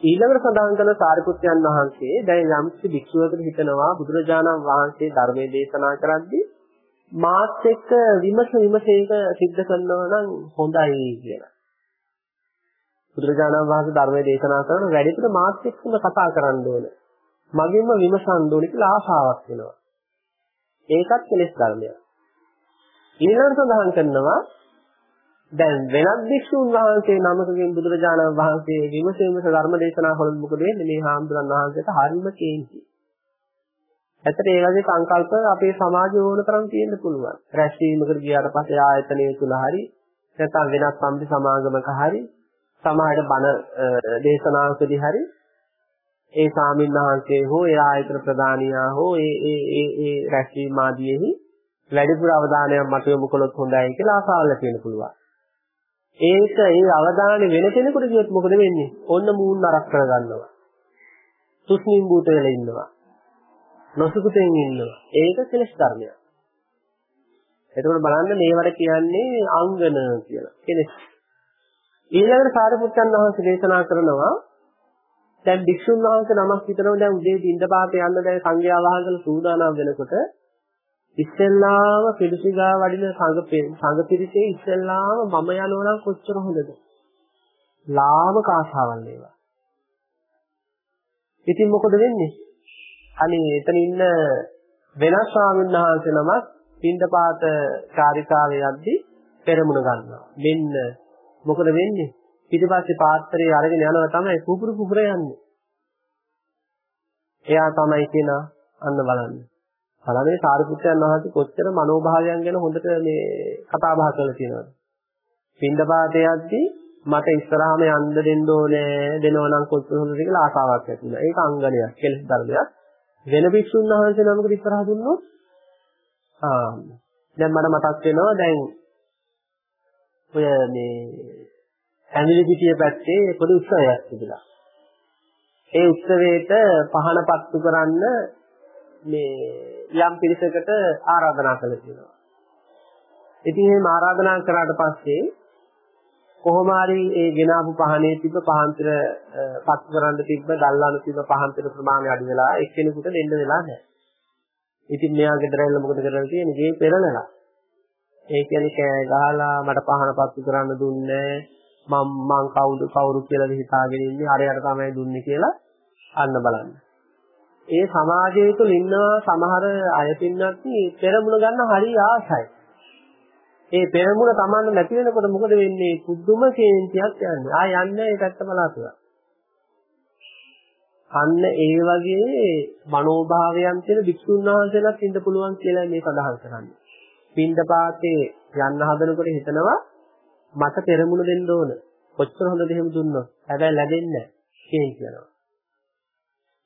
ඊළඟට සඳහන් කරන සාරිපුත්යන් වහන්සේ දැන් යම්කිසි භික්ෂුවකට හිතනවා බුදුරජාණන් වහන්සේ ධර්මයේ දේශනා කරද්දී මාත් එක්ක විමස විමසේක සිද්ධ කරනවා නම් හොඳයි කියලා. බුදුරජාණන් වහන්සේ ධර්මයේ දේශනා කරන වැඩිපුර මාත් එක්කම කතා කරන්න ඕනේ. මගෙන්ම විමසන්න ඕනේ කියලා ආශාවක් වෙනවා. ඒකත් කෙලෙස් ධර්මයක්. ඊළඟට සඳහන් කරනවා දැන් වෙනත් භික්ෂුන් වහන්සේ නමකගෙන් බුදුරජාණන් වහන්සේ විමසීමස ධර්ම දේශනා කළොත් මොකද වෙන්නේ? මේ හාමුදුරන් වහන්සේට හරිම කේන්ති. ඇත්තට ඒ වගේ සංකල්ප අපේ සමාජයේ ඕන තරම් තියෙන්න පුළුවන්. රැස්වීමකට ගියාට පස්සේ ආයතනයේ තුල හරි නැත්නම් වෙනත් සම්පි සමාගමක හරි සමාජයට බණ දේශනාවකදී හරි ඒ සාමින් වහන්සේ හෝ ඒ ආයතන ප්‍රධානියා හෝ ඒ ඒ ඒ ඒ රැස්වීම ආදීෙහි වැඩිපුර අවධානයක් මත යොමු කළොත් හොඳයි කියලා ආසාවල තියෙන පුළුවන්. ඒක ඒ අවධානය වෙන කෙනෙකුට කියොත් මොකද වෙන්නේ? ඔන්න මූණ නරක කරගන්නවා. තුස්මින් භූත වෙලා ඉන්නවා. නොසුකුතෙන් ඉන්නවා. ඒක කෙලස් ධර්මයක්. එතකොට බලන්න මේවට කියන්නේ අංගන කියලා. කෙලස්. ඊළඟට සාරිපුත්තන් වහන්සේ දේශනා කරනවා දැන් භික්ෂුන් වහන්සේ නමක් හිතනවා දැන් උදේ දින්දපාත යන්න දැන් සංඝයා වහන්සේලා සූදානම් වෙනකොට ඉස්සෙල්ලාම පිළිසිගා වඩින සංඝ සංඝ පිරිසේ ඉස්සෙල්ලාම මම යනවා නම් කොච්චර හොඳද? ලාමක ආශාවල් ඒවා. ඉතින් මොකද වෙන්නේ? අනේ එතන ඉන්න වෙනස් ස්වාමීන් වහන්සේ නමක් පින්දපාත චාරිකාවේ යද්දි පෙරමුණ ගන්නවා. මෙන්න මොකද වෙන්නේ? පිටිපස්සේ පාත්‍රය අරගෙන යනවා තමයි කුපුරු කුපුර යන්නේ. එයා තමයි කෙනා අන්න බලන්න. බලන්නේ සාරිපුත්‍රයන් වහන්සේ කොච්චර මනෝභාවයන් ගැන හොඳට මේ කතා බහ කරලා තියෙනවද? පින්දපාතේ යද්දී මට ඉස්සරහම යන්න දෙන්න ඕනේ දෙනව නම් කොච්චර හොඳද කියලා ආසාවක් ඇති වෙනවා. ඒක අංගනයක්, කෙලෙස් ධර්මයක්. වෙන භික්ෂුන් වහන්සේ නමකට ඉස්සරහ දුන්නොත් ආ දැන් මට මතක් වෙනවා දැන් ඔය මේ ඇඟිලි පිටිය පැත්තේ පොඩි උත්සවයක් තිබුණා. ඒ උත්සවයට පහන පත්තු කරන්න මේ යම් පිරිසකට ආරාධනා කළා කියනවා. ඉතින් එහෙම ආරාධනා කරාට පස්සේ කොහොම හරි ඒ ගෙනාවු පහනේ තිබ්බ පහන්තර පත් කරන්න තිබ්බ දල්ලාන තිබ්බ පහන්තර ප්‍රමාණය අඩු වෙලා එක්කෙනෙකුට දෙන්න වෙලා නැහැ. ඉතින් මෙයා ගෙදර ඇවිල්ලා මොකද කරලා තියෙන්නේ? ගේ පෙරලලා. ඒ කියන්නේ කෑ ගහලා මට පහන පත්තු කරන්න දුන්නේ මම මං කවුද කවුරු කියලාද හිතාගෙන ඉන්නේ අරයට තමයි දුන්නේ කියලා අන්න බලන්න. ඒ සමාජය තුළ ඉන්න සමහර අය පින්නත් පෙරමුණ ගන්න හරි ආසයි. ඒ පෙරමුණ Tamanne නැති වෙනකොට මොකද වෙන්නේ? පුදුම කේන්තියක් යන්නේ. ආ යන්නේ ඒ පැත්ත බලාපොරොත්තු. අන්න ඒ වගේ මනෝභාවයන් තියෙන වික්ෂුන් වහන්සේලාත් ඉන්න පුළුවන් කියලා මේ සඳහන් කරන්නේ. පින්ඩපාතේ යන්න හදනකොට හිතනවා මට පෙරමුණ දෙන්න ඕන. කොච්චර හොඳද එහෙම දුන්නොත්. හැබැයි ලැබෙන්නේ නැහැ කියනවා.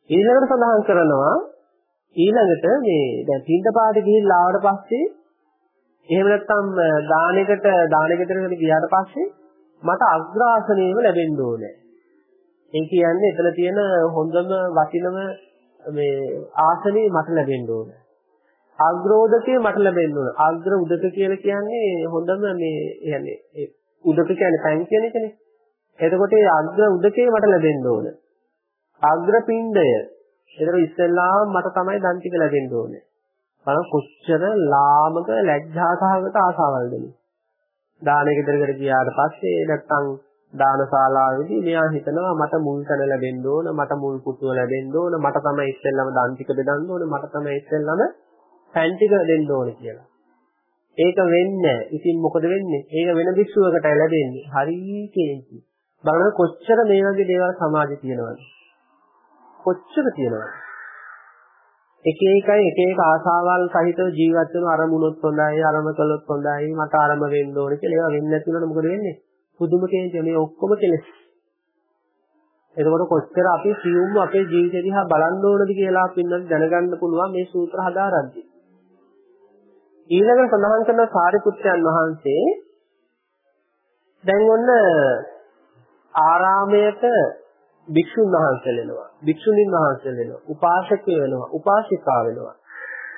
ඊළඟට සඳහන් කරනවා ඊළඟට මේ දැන් පින්ඩපාතේ ගිහිල්ලා ආවට පස්සේ එහෙම නැත්නම් දානෙකට දානෙකතරකට ගියාට පස්සේ මට අග්‍රාසනයම ලැබෙන්න ඕනේ. ඒ කියන්නේ එතන තියෙන හොඳම වටිනම මේ ආසනේ මට ලැබෙන්න ඕනේ. අග්‍රෝදකේ මට ලැබෙන්න ඕනේ. අග්‍ර උදක කියලා කියන්නේ හොඳම මේ يعني උදක කියන්නේ පෑන් කියන එකනේ. එතකොට ඒ අග්‍ර උදකේ මට ලැබෙන්න ඕනේ. අග්‍ර පිණ්ඩය. ඒතර ඉස්සෙල්ලාම මට තමයි දන් ටික ලැබෙන්න ඕනේ. බලන්න කොච්චර ලාමක ලැජ්ජාසහගත ආසාවල්ද මේ. දානෙ ගෙදරකට ගියාට පස්සේ නැත්තම් දානශාලාවේදී මෙයා හිතනවා මට මුල් තැන ලැබෙන්න ඕන මට මුල් පුටුව ලැබෙන්න ඕන මට තමයි ඉස්සෙල්ලම දන් ටික බෙදන්න ඕන මට තමයි ඉස්සෙල්ලම පෑන් ටික දෙන්න ඕන කියලා. ඒක වෙන්නේ ඉතින් මොකද වෙන්නේ? ඒක වෙන භික්ෂුවකට ලැබෙන්නේ. හරි කේන්ති. බලන්න කොච්චර මේ වගේ දේවල් සමාජේ තියෙනවද? කොච්චර තියෙනවද? එක එකයි එක එක ආසාවල් සහිතව ජීවත් වෙන අරමුණොත් හොඳයි අරම කළොත් හොඳයි මට අරම වෙන්න ඕනේ කියලා ඒවා වෙන්නේ නැති වුණොත් මොකද වෙන්නේ පුදුම කේන්ති මේ ඔක්කොම කෙලෙස් එතකොට කොච්චර අපි සියුම්ව අපේ ජීවිතය දිහා බලන්න ඕනද කියලා පින්නත් දැනගන්න පුළුවන් මේ සූත්‍ර හදාරද්දී ඊළඟට සඳහන් කරන සාරිපුත්‍රයන් වහන්සේ දැන් ඔන්න ආරාමයට භික්ෂුන් වහන්සේ වෙනවා. භික්ෂුණීන් වහන්සේ වෙනවා. උපාසකයෝ වෙනවා. උපාසිකා වෙනවා.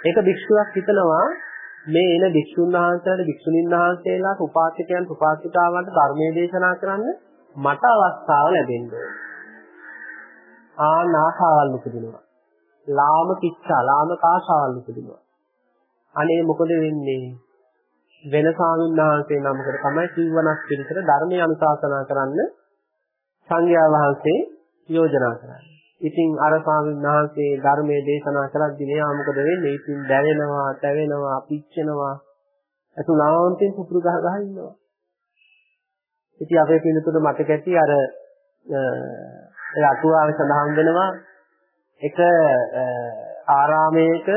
ඒක භික්ෂුවක් හිතනවා මේ එන භික්ෂුන් වහන්සේලාට භික්ෂුණීන් වහන්සේලාට උපාසිකයන් උපාසිකාවන්ට ධර්මයේ දේශනා කරන්න මට අවස්ථාව ලැබෙන්න ඕනේ. ආනාසාවල් උපදිනවා. ලාම කිච්ඡා ලාම කාශාවල් උපදිනවා. අනේ මොකද වෙන්නේ? වෙන ස්වාමීන් වහන්සේ නමකට තමයි සිව්වනක් පිළිතර ධර්මය අනුශාසනා කරන්න සංඝයා වහන්සේ යෝජනා කරන්නේ. ඉතින් අර ස්වාමීන් වහන්සේ ධර්මයේ දේශනා කරද්දී මෙයා මොකද වෙන්නේ? ඉතින් දැවෙනවා, තැවෙනවා, පිච්චෙනවා. අතුලාන්තයෙන් පුපුරු ගහ ගහ ඉන්නවා. ඉතින් අපේ පිළිතුර මතක ඇති අර ඒ අටුවාවේ සඳහන් වෙනවා එක ආරාමයක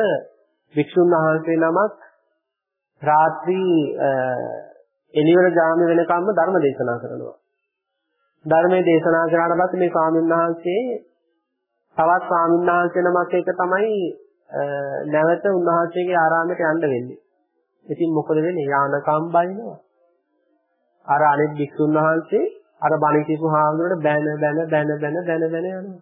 වික්ෂුන් වහන්සේ නමක් රාත්‍රී එළිවර ජාම වෙනකම්ම ධර්ම දේශනා කරනවා. ධර්මයේ දේශනා කරාට පස්සේ මේ ස්වාමීන් වහන්සේ තවත් ස්වාමීන් වහන්සේ නමක් එක තමයි නැවත උන්වහන්සේගේ ආරාමයට යන්න වෙන්නේ. ඉතින් මොකද වෙන්නේ? යානකම් බයිනවා. අර අනෙක් භික්ෂුන් වහන්සේ අර බණ කියපු හාමුදුරට බැන බැන බැන බැන බැන බැන යනවා.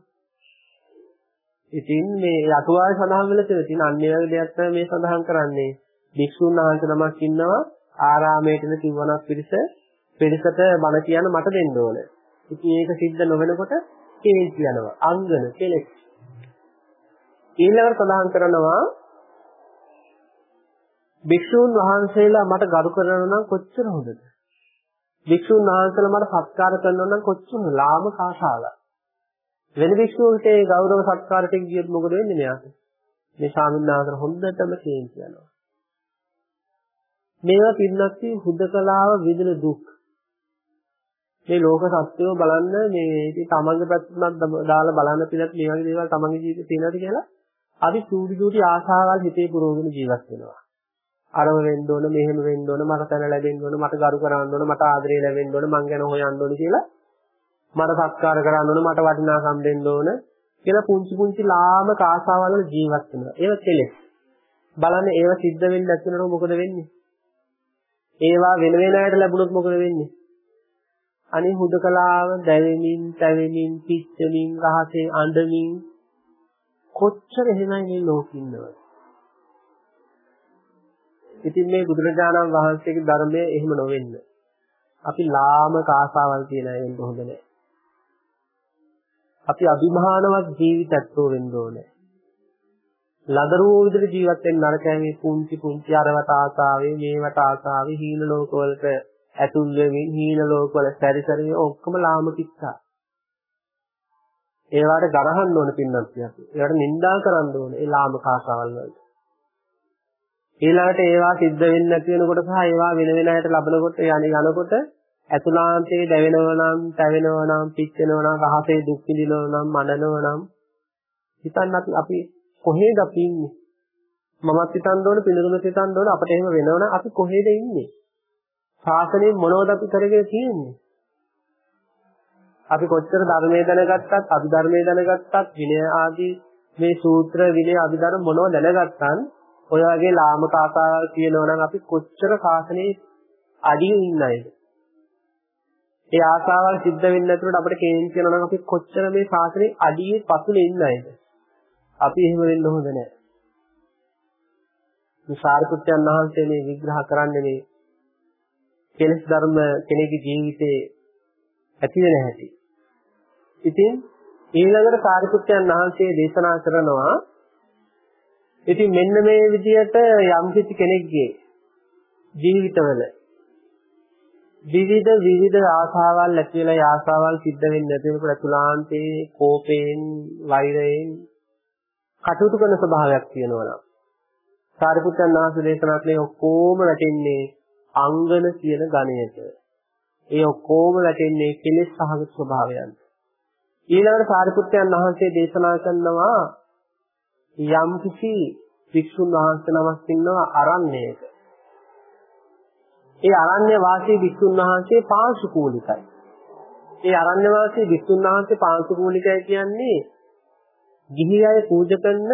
ඉතින් මේ අටුවාවේ සඳහන් වෙලා තියෙන ඉතින් අන්නේ වගේ දෙයක් තමයි මේ සඳහන් කරන්නේ. භික්ෂුන් වහන්සේ නමක් ඉන්නවා ආරාමයේදී කිව්වනක් පිරිස පිරිසට බණ කියන්න මට දෙන්න ඕනේ. ඉතින් ඒක සිද්ධ නොවෙනකොට කේන්ති යනවා. අංගන කෙලෙස්. ඊළඟට සඳහන් කරනවා භික්ෂුන් වහන්සේලා මට ගරු කරනවා නම් කොච්චර හොඳද? භික්ෂුන් වහන්සේලා මට සත්කාර කරනවා නම් කොච්චර ලාභ කාශාලා. වෙන භික්ෂුවකට ඒ ගෞරව සත්කාරට ගියොත් මොකද වෙන්නේ මෙයාට? මේ ස්වාමීන් වහන්සේ හොඳටම කේන්ති යනවා. මේවා පින්නත් හුදකලාව විඳින දුක්. මේ ලෝක සත්‍යය බලන්න මේ ඉතින් තමන්ගේ පැත්තට දාලා බලන්න පිළිත් මේ වගේ දේවල් තමන්ගේ ජීවිතේ තියෙනවද කියලා අපි සූඩි සූඩි ආශාවල් හිතේ පුරවගෙන ජීවත් වෙනවා. අරම වෙන්න ඕන මෙහෙම වෙන්න ඕන මට තැන ලැබෙන්න ඕන මට ගරු කරන්න ඕන මට ආදරේ ලැබෙන්න ඕන මං ගැන හොයන්න ඕන කියලා මට සත්කාර කරන්න ඕන මට වටිනාකම් දෙන්න ඕන කියලා පුංචි පුංචි ලාමක ආශාවල් වල ජීවත් වෙනවා. ඒව කෙලෙස්. බලන්න ඒව සිද්ධ වෙන්නේ නැතිනොත් මොකද වෙන්නේ? ඒවා වෙන වෙන අයට ලැබුණොත් මොකද වෙන්නේ? අනේ හුදකලාව දැවෙමින්, තැවෙමින්, පිච්චෙමින්, රහසේ අඬමින් කොච්චර එහෙමයි මේ ලෝකෙ ඉන්නවද? ඉතින් මේ බුදුරජාණන් වහන්සේගේ ධර්මය එහෙම නොවෙන්න. අපි ලාමක ආසාවල් තියන අය වෙන්න හොඳ නැහැ. අපි අභිමානවත් ජීවිතයක් වෙන්න ඕනේ. ලදරුවෝ විදිහට ජීවත් වෙන්න නරකයි මේ පුංචි පුංචි අරවට ආසාවේ මේවට ආසාවේ හීන ලෝකවලට ඇතුල් වෙමින් හීන ලෝකවල සැරිසරේ ඔක්කොම ලාමකිස්සා. ඒවට ගරහන්න ඕන පින්නත් අපි. ඒවට නිඳා කරන්න ඕන ඒ ලාමක ආසාවල් වලට. ඊළඟට ඒවා සිද්ධ වෙන්නේ නැති වෙනකොට සහ ඒවා වෙන වෙන අයට ලබනකොට යන්නේ යනකොට ඇතුළාන්තයේ දැවෙනවා නම්, තැවෙනවා නම්, පිච්චෙනවා නම්, රහසේ දුක් විඳිනවා නම්, මනනවා නම් හිතන්න අපි අපි කොහෙද අපි ඉන්නේ? මමත් හිතන්න ඕන, පිනදුනත් හිතන්න ඕන අපිට එහෙම වෙනවනම් අපි කොහෙද ඉන්නේ? ශාසනයෙන් මොනවද අපි කරගෙන තියෙන්නේ? අපි කොච්චර ධර්මයේ දැනගත්තත්, අභිධර්මයේ දැනගත්තත්, විනය ආදී මේ සූත්‍ර විනය අභිධර්ම මොනවද දැනගත්තත් ඔය වගේ ලාමක ආකාරවල් තියෙනවා නම් අපි කොච්චර ශාසනයේ අඩියේ ඉන්නයිද? ඒ ආසාවල් සිද්ධ වෙන්නේ නැතුනට අපිට කේන්ති වෙනවා නම් අපි කොච්චර මේ ශාසනයේ අඩියේ පසුලේ ඉන්නයිද? අපි එහෙම වෙන්න හොඳ නැහැ. මේ සාරිපුත්යන් වහන්සේ මේ විග්‍රහ කරන්නේ මේ කෙලෙස් ධර්ම කෙනෙකුගේ ජීවිතේ ඇති වෙන හැටි. ඉතින් ඊළඟට සාරිපුත්යන් වහන්සේ දේශනා කරනවා ඉතින් මෙන්න මේ විදිහට යම් කිසි කෙනෙක්ගේ ජීවිතවල විවිධ විවිධ ආශාවල් ඇති වෙලා ආශාවල් සිද්ධ වෙන්නේ නැති වෙනකොට අතුලාන්තේ කෝපයෙන් වෛරයෙන් කටයුතු කරන ස්වභාවයක් තියෙනවා නම් සාරිපුත්‍රයන් වහන්සේ දේශනා කළේ ඔක්කොම වැටෙන්නේ අංගන කියන ගණයට. ඒ ඔක්කොම වැටෙන්නේ කෙලෙස් සහගත ස්වභාවයන්ට. ඊළඟට සාරිපුත්‍රයන් වහන්සේ දේශනා කරනවා යම් කිසි වික්ෂුන් වහන්සේ නමක් ඉන්නවා අරණ්‍යයක. ඒ අරණ්‍ය වාසී වික්ෂුන් වහන්සේ පාංශුකූලිකයි. ඒ අරණ්‍ය වාසී වික්ෂුන් වහන්සේ පාංශුකූලිකයි කියන්නේ ගිහි අය පූජා කරන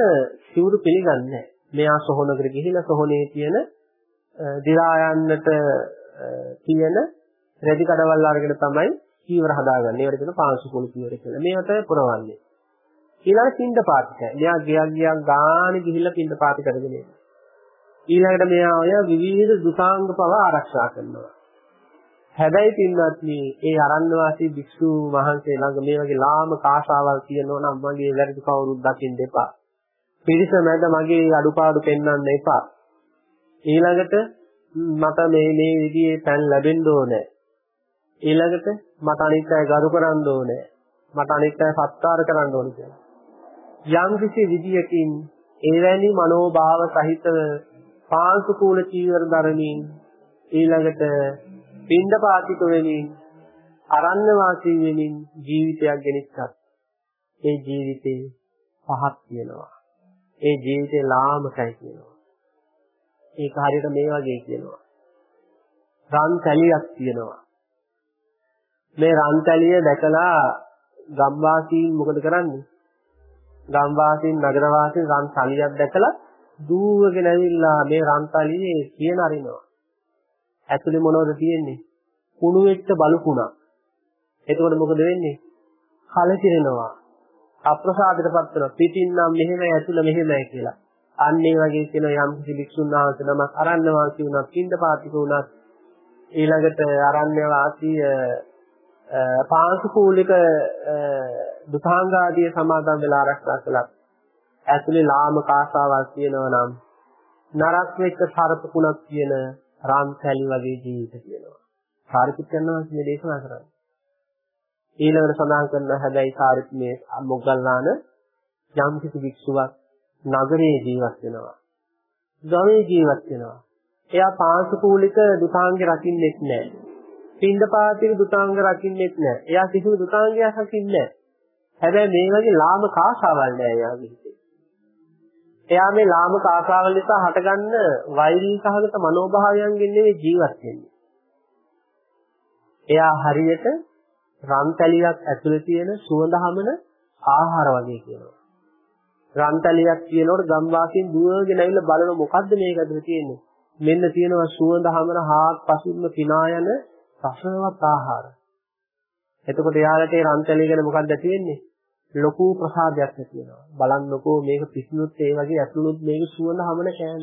සිවුරු පිළිගන්නේ නැහැ. මෙයා සොහොනකට ගිහිලා සොහොනේ තියෙන දිලා යන්නට තියෙන රෙදි කඩවල් අරගෙන තමයි චීවර හදාගන්නේ. ඒවට කියන පාංශුකූල චීවර කියලා. මේවට පුරවන්නේ. ඊළඟ පින්ඩ පාතිකයි. මෙයා ගියක් ගියක් ගානේ ගිහිල්ලා පින්ඩ පාති කරගෙන එනවා. ඊළඟට මෙයා ඔය විවිධ දුසාංග පව ආරක්ෂා කරනවා. හැබැයි පින්වත්නි ඒ අරණ්‍ය වාසී භික්ෂු වහන්සේ ළඟ මේ වගේ ලාමක ආශාවල් තියෙනවා නම් මගේ වැරදි කවුරුත් දකින්න එපා. පිරිස මැද මගේ අඩුපාඩු පෙන්වන්න එපා. ඊළඟට මට මේ මේ විදිහේ තැන් ලැබෙන්න ඕනේ. ඊළඟට මට අනිත් අය ගරු කරන්න ඕනේ. මට අනිත් අය සත්කාර කරන්න ඕනේ කියලා. යම් කිසි විදියකින් එවැනි මනෝභාව සහිතව පාංශුකූල චීවර දරමින් ඊළඟට පින්ඩපාතික වෙමින් අරණ්‍ය වාසී වෙමින් ජීවිතයක් ගෙනිච්චත් ඒ ජීවිතේ පහක් කියනවා. ඒ ජීවිතේ ලාමකයි කියනවා. ඒක හරියට මේ වගේ කියනවා. රන් තැලියක් තියෙනවා. මේ රන් තැලිය දැකලා ගම්වාසීන් මොකද කරන්නේ? ගම්වාසීන් නගරවාසීන් රන් තැලියක් දැකලා දූවගෙන ඇවිල්ලා මේ රන් තැලියේ කියන අරිනවා. ඇතුලේ මොනවද තියෙන්නේ? කුණු වෙච්ච බලුකුණක්. එතකොට මොකද වෙන්නේ? කලකිරෙනවා. අප්‍රසාදයටපත් වෙනවා. පිටින් නම් මෙහෙමයි ඇතුළ මෙහෙමයි කියලා. අන්න ඒ වගේ කියන යම් කිසි භික්ෂුන් වහන්සේ නමක් අරණ්‍ය වාසී වුණත්, පින්ඩ පාතික වුණත් ඊළඟට අරණ්‍ය වාසී පාංශුකූලික දුතාංගාදී සමාදන් වෙලා ආරක්ෂා කළා. ඇතුලේ ලාමක ආසාවක් තියෙනවා නම් නරක වෙච්ච සර්පකුණක් කියන රාම් කැලි වගේ ජීවිත කියනවා. සාරිපුත්‍රයන් වහන්සේ දේශනා කරන්නේ. ඊළඟට සඳහන් කරන හැබැයි සාරිප් මේ මොග්ගල්ලාන යම් කිසි වික්ෂුවක් නගරයේ ජීවත් වෙනවා. ගමේ ජීවත් වෙනවා. එයා පාංශුකූලික දුතාංගේ රකින්නෙත් නැහැ. පින්ඩපාතික දුතාංග රකින්නෙත් නැහැ. එයා කිසිම දුතාංගයක් රකින්නේ නැහැ. හැබැයි මේ වගේ ලාම කාශාවල් නැහැ එයාගේ හිතේ. එයා මේ ලාමක ආශාවල් නිසා හටගන්න වෛරී සහගත මනෝභාවයන්ගෙන් නෙවෙයි ජීවත් වෙන්නේ. එයා හරියට රන්තලියක් ඇතුලේ තියෙන සුවඳ හමන ආහාර වගේ කියනවා. රන්තලියක් කියනකොට ගම්වාසීන් දුවගෙන ඇවිල්ලා බලන මොකද්ද මේක ඇතුලේ තියෙන්නේ? මෙන්න තියෙනවා සුවඳ හමන හාත් පසින්ම කිනා යන රසවත් ආහාර. එතකොට එයාලට ඒ රන්තලිය ගැන මොකක්ද තියෙන්නේ? ලොකු ප්‍රසාදයක් ඇති වෙනවා. බලන්නකෝ මේක පිසිනුත් ඒ වගේ ඇතුළුත් මේක සුවඳ හමන කෑම.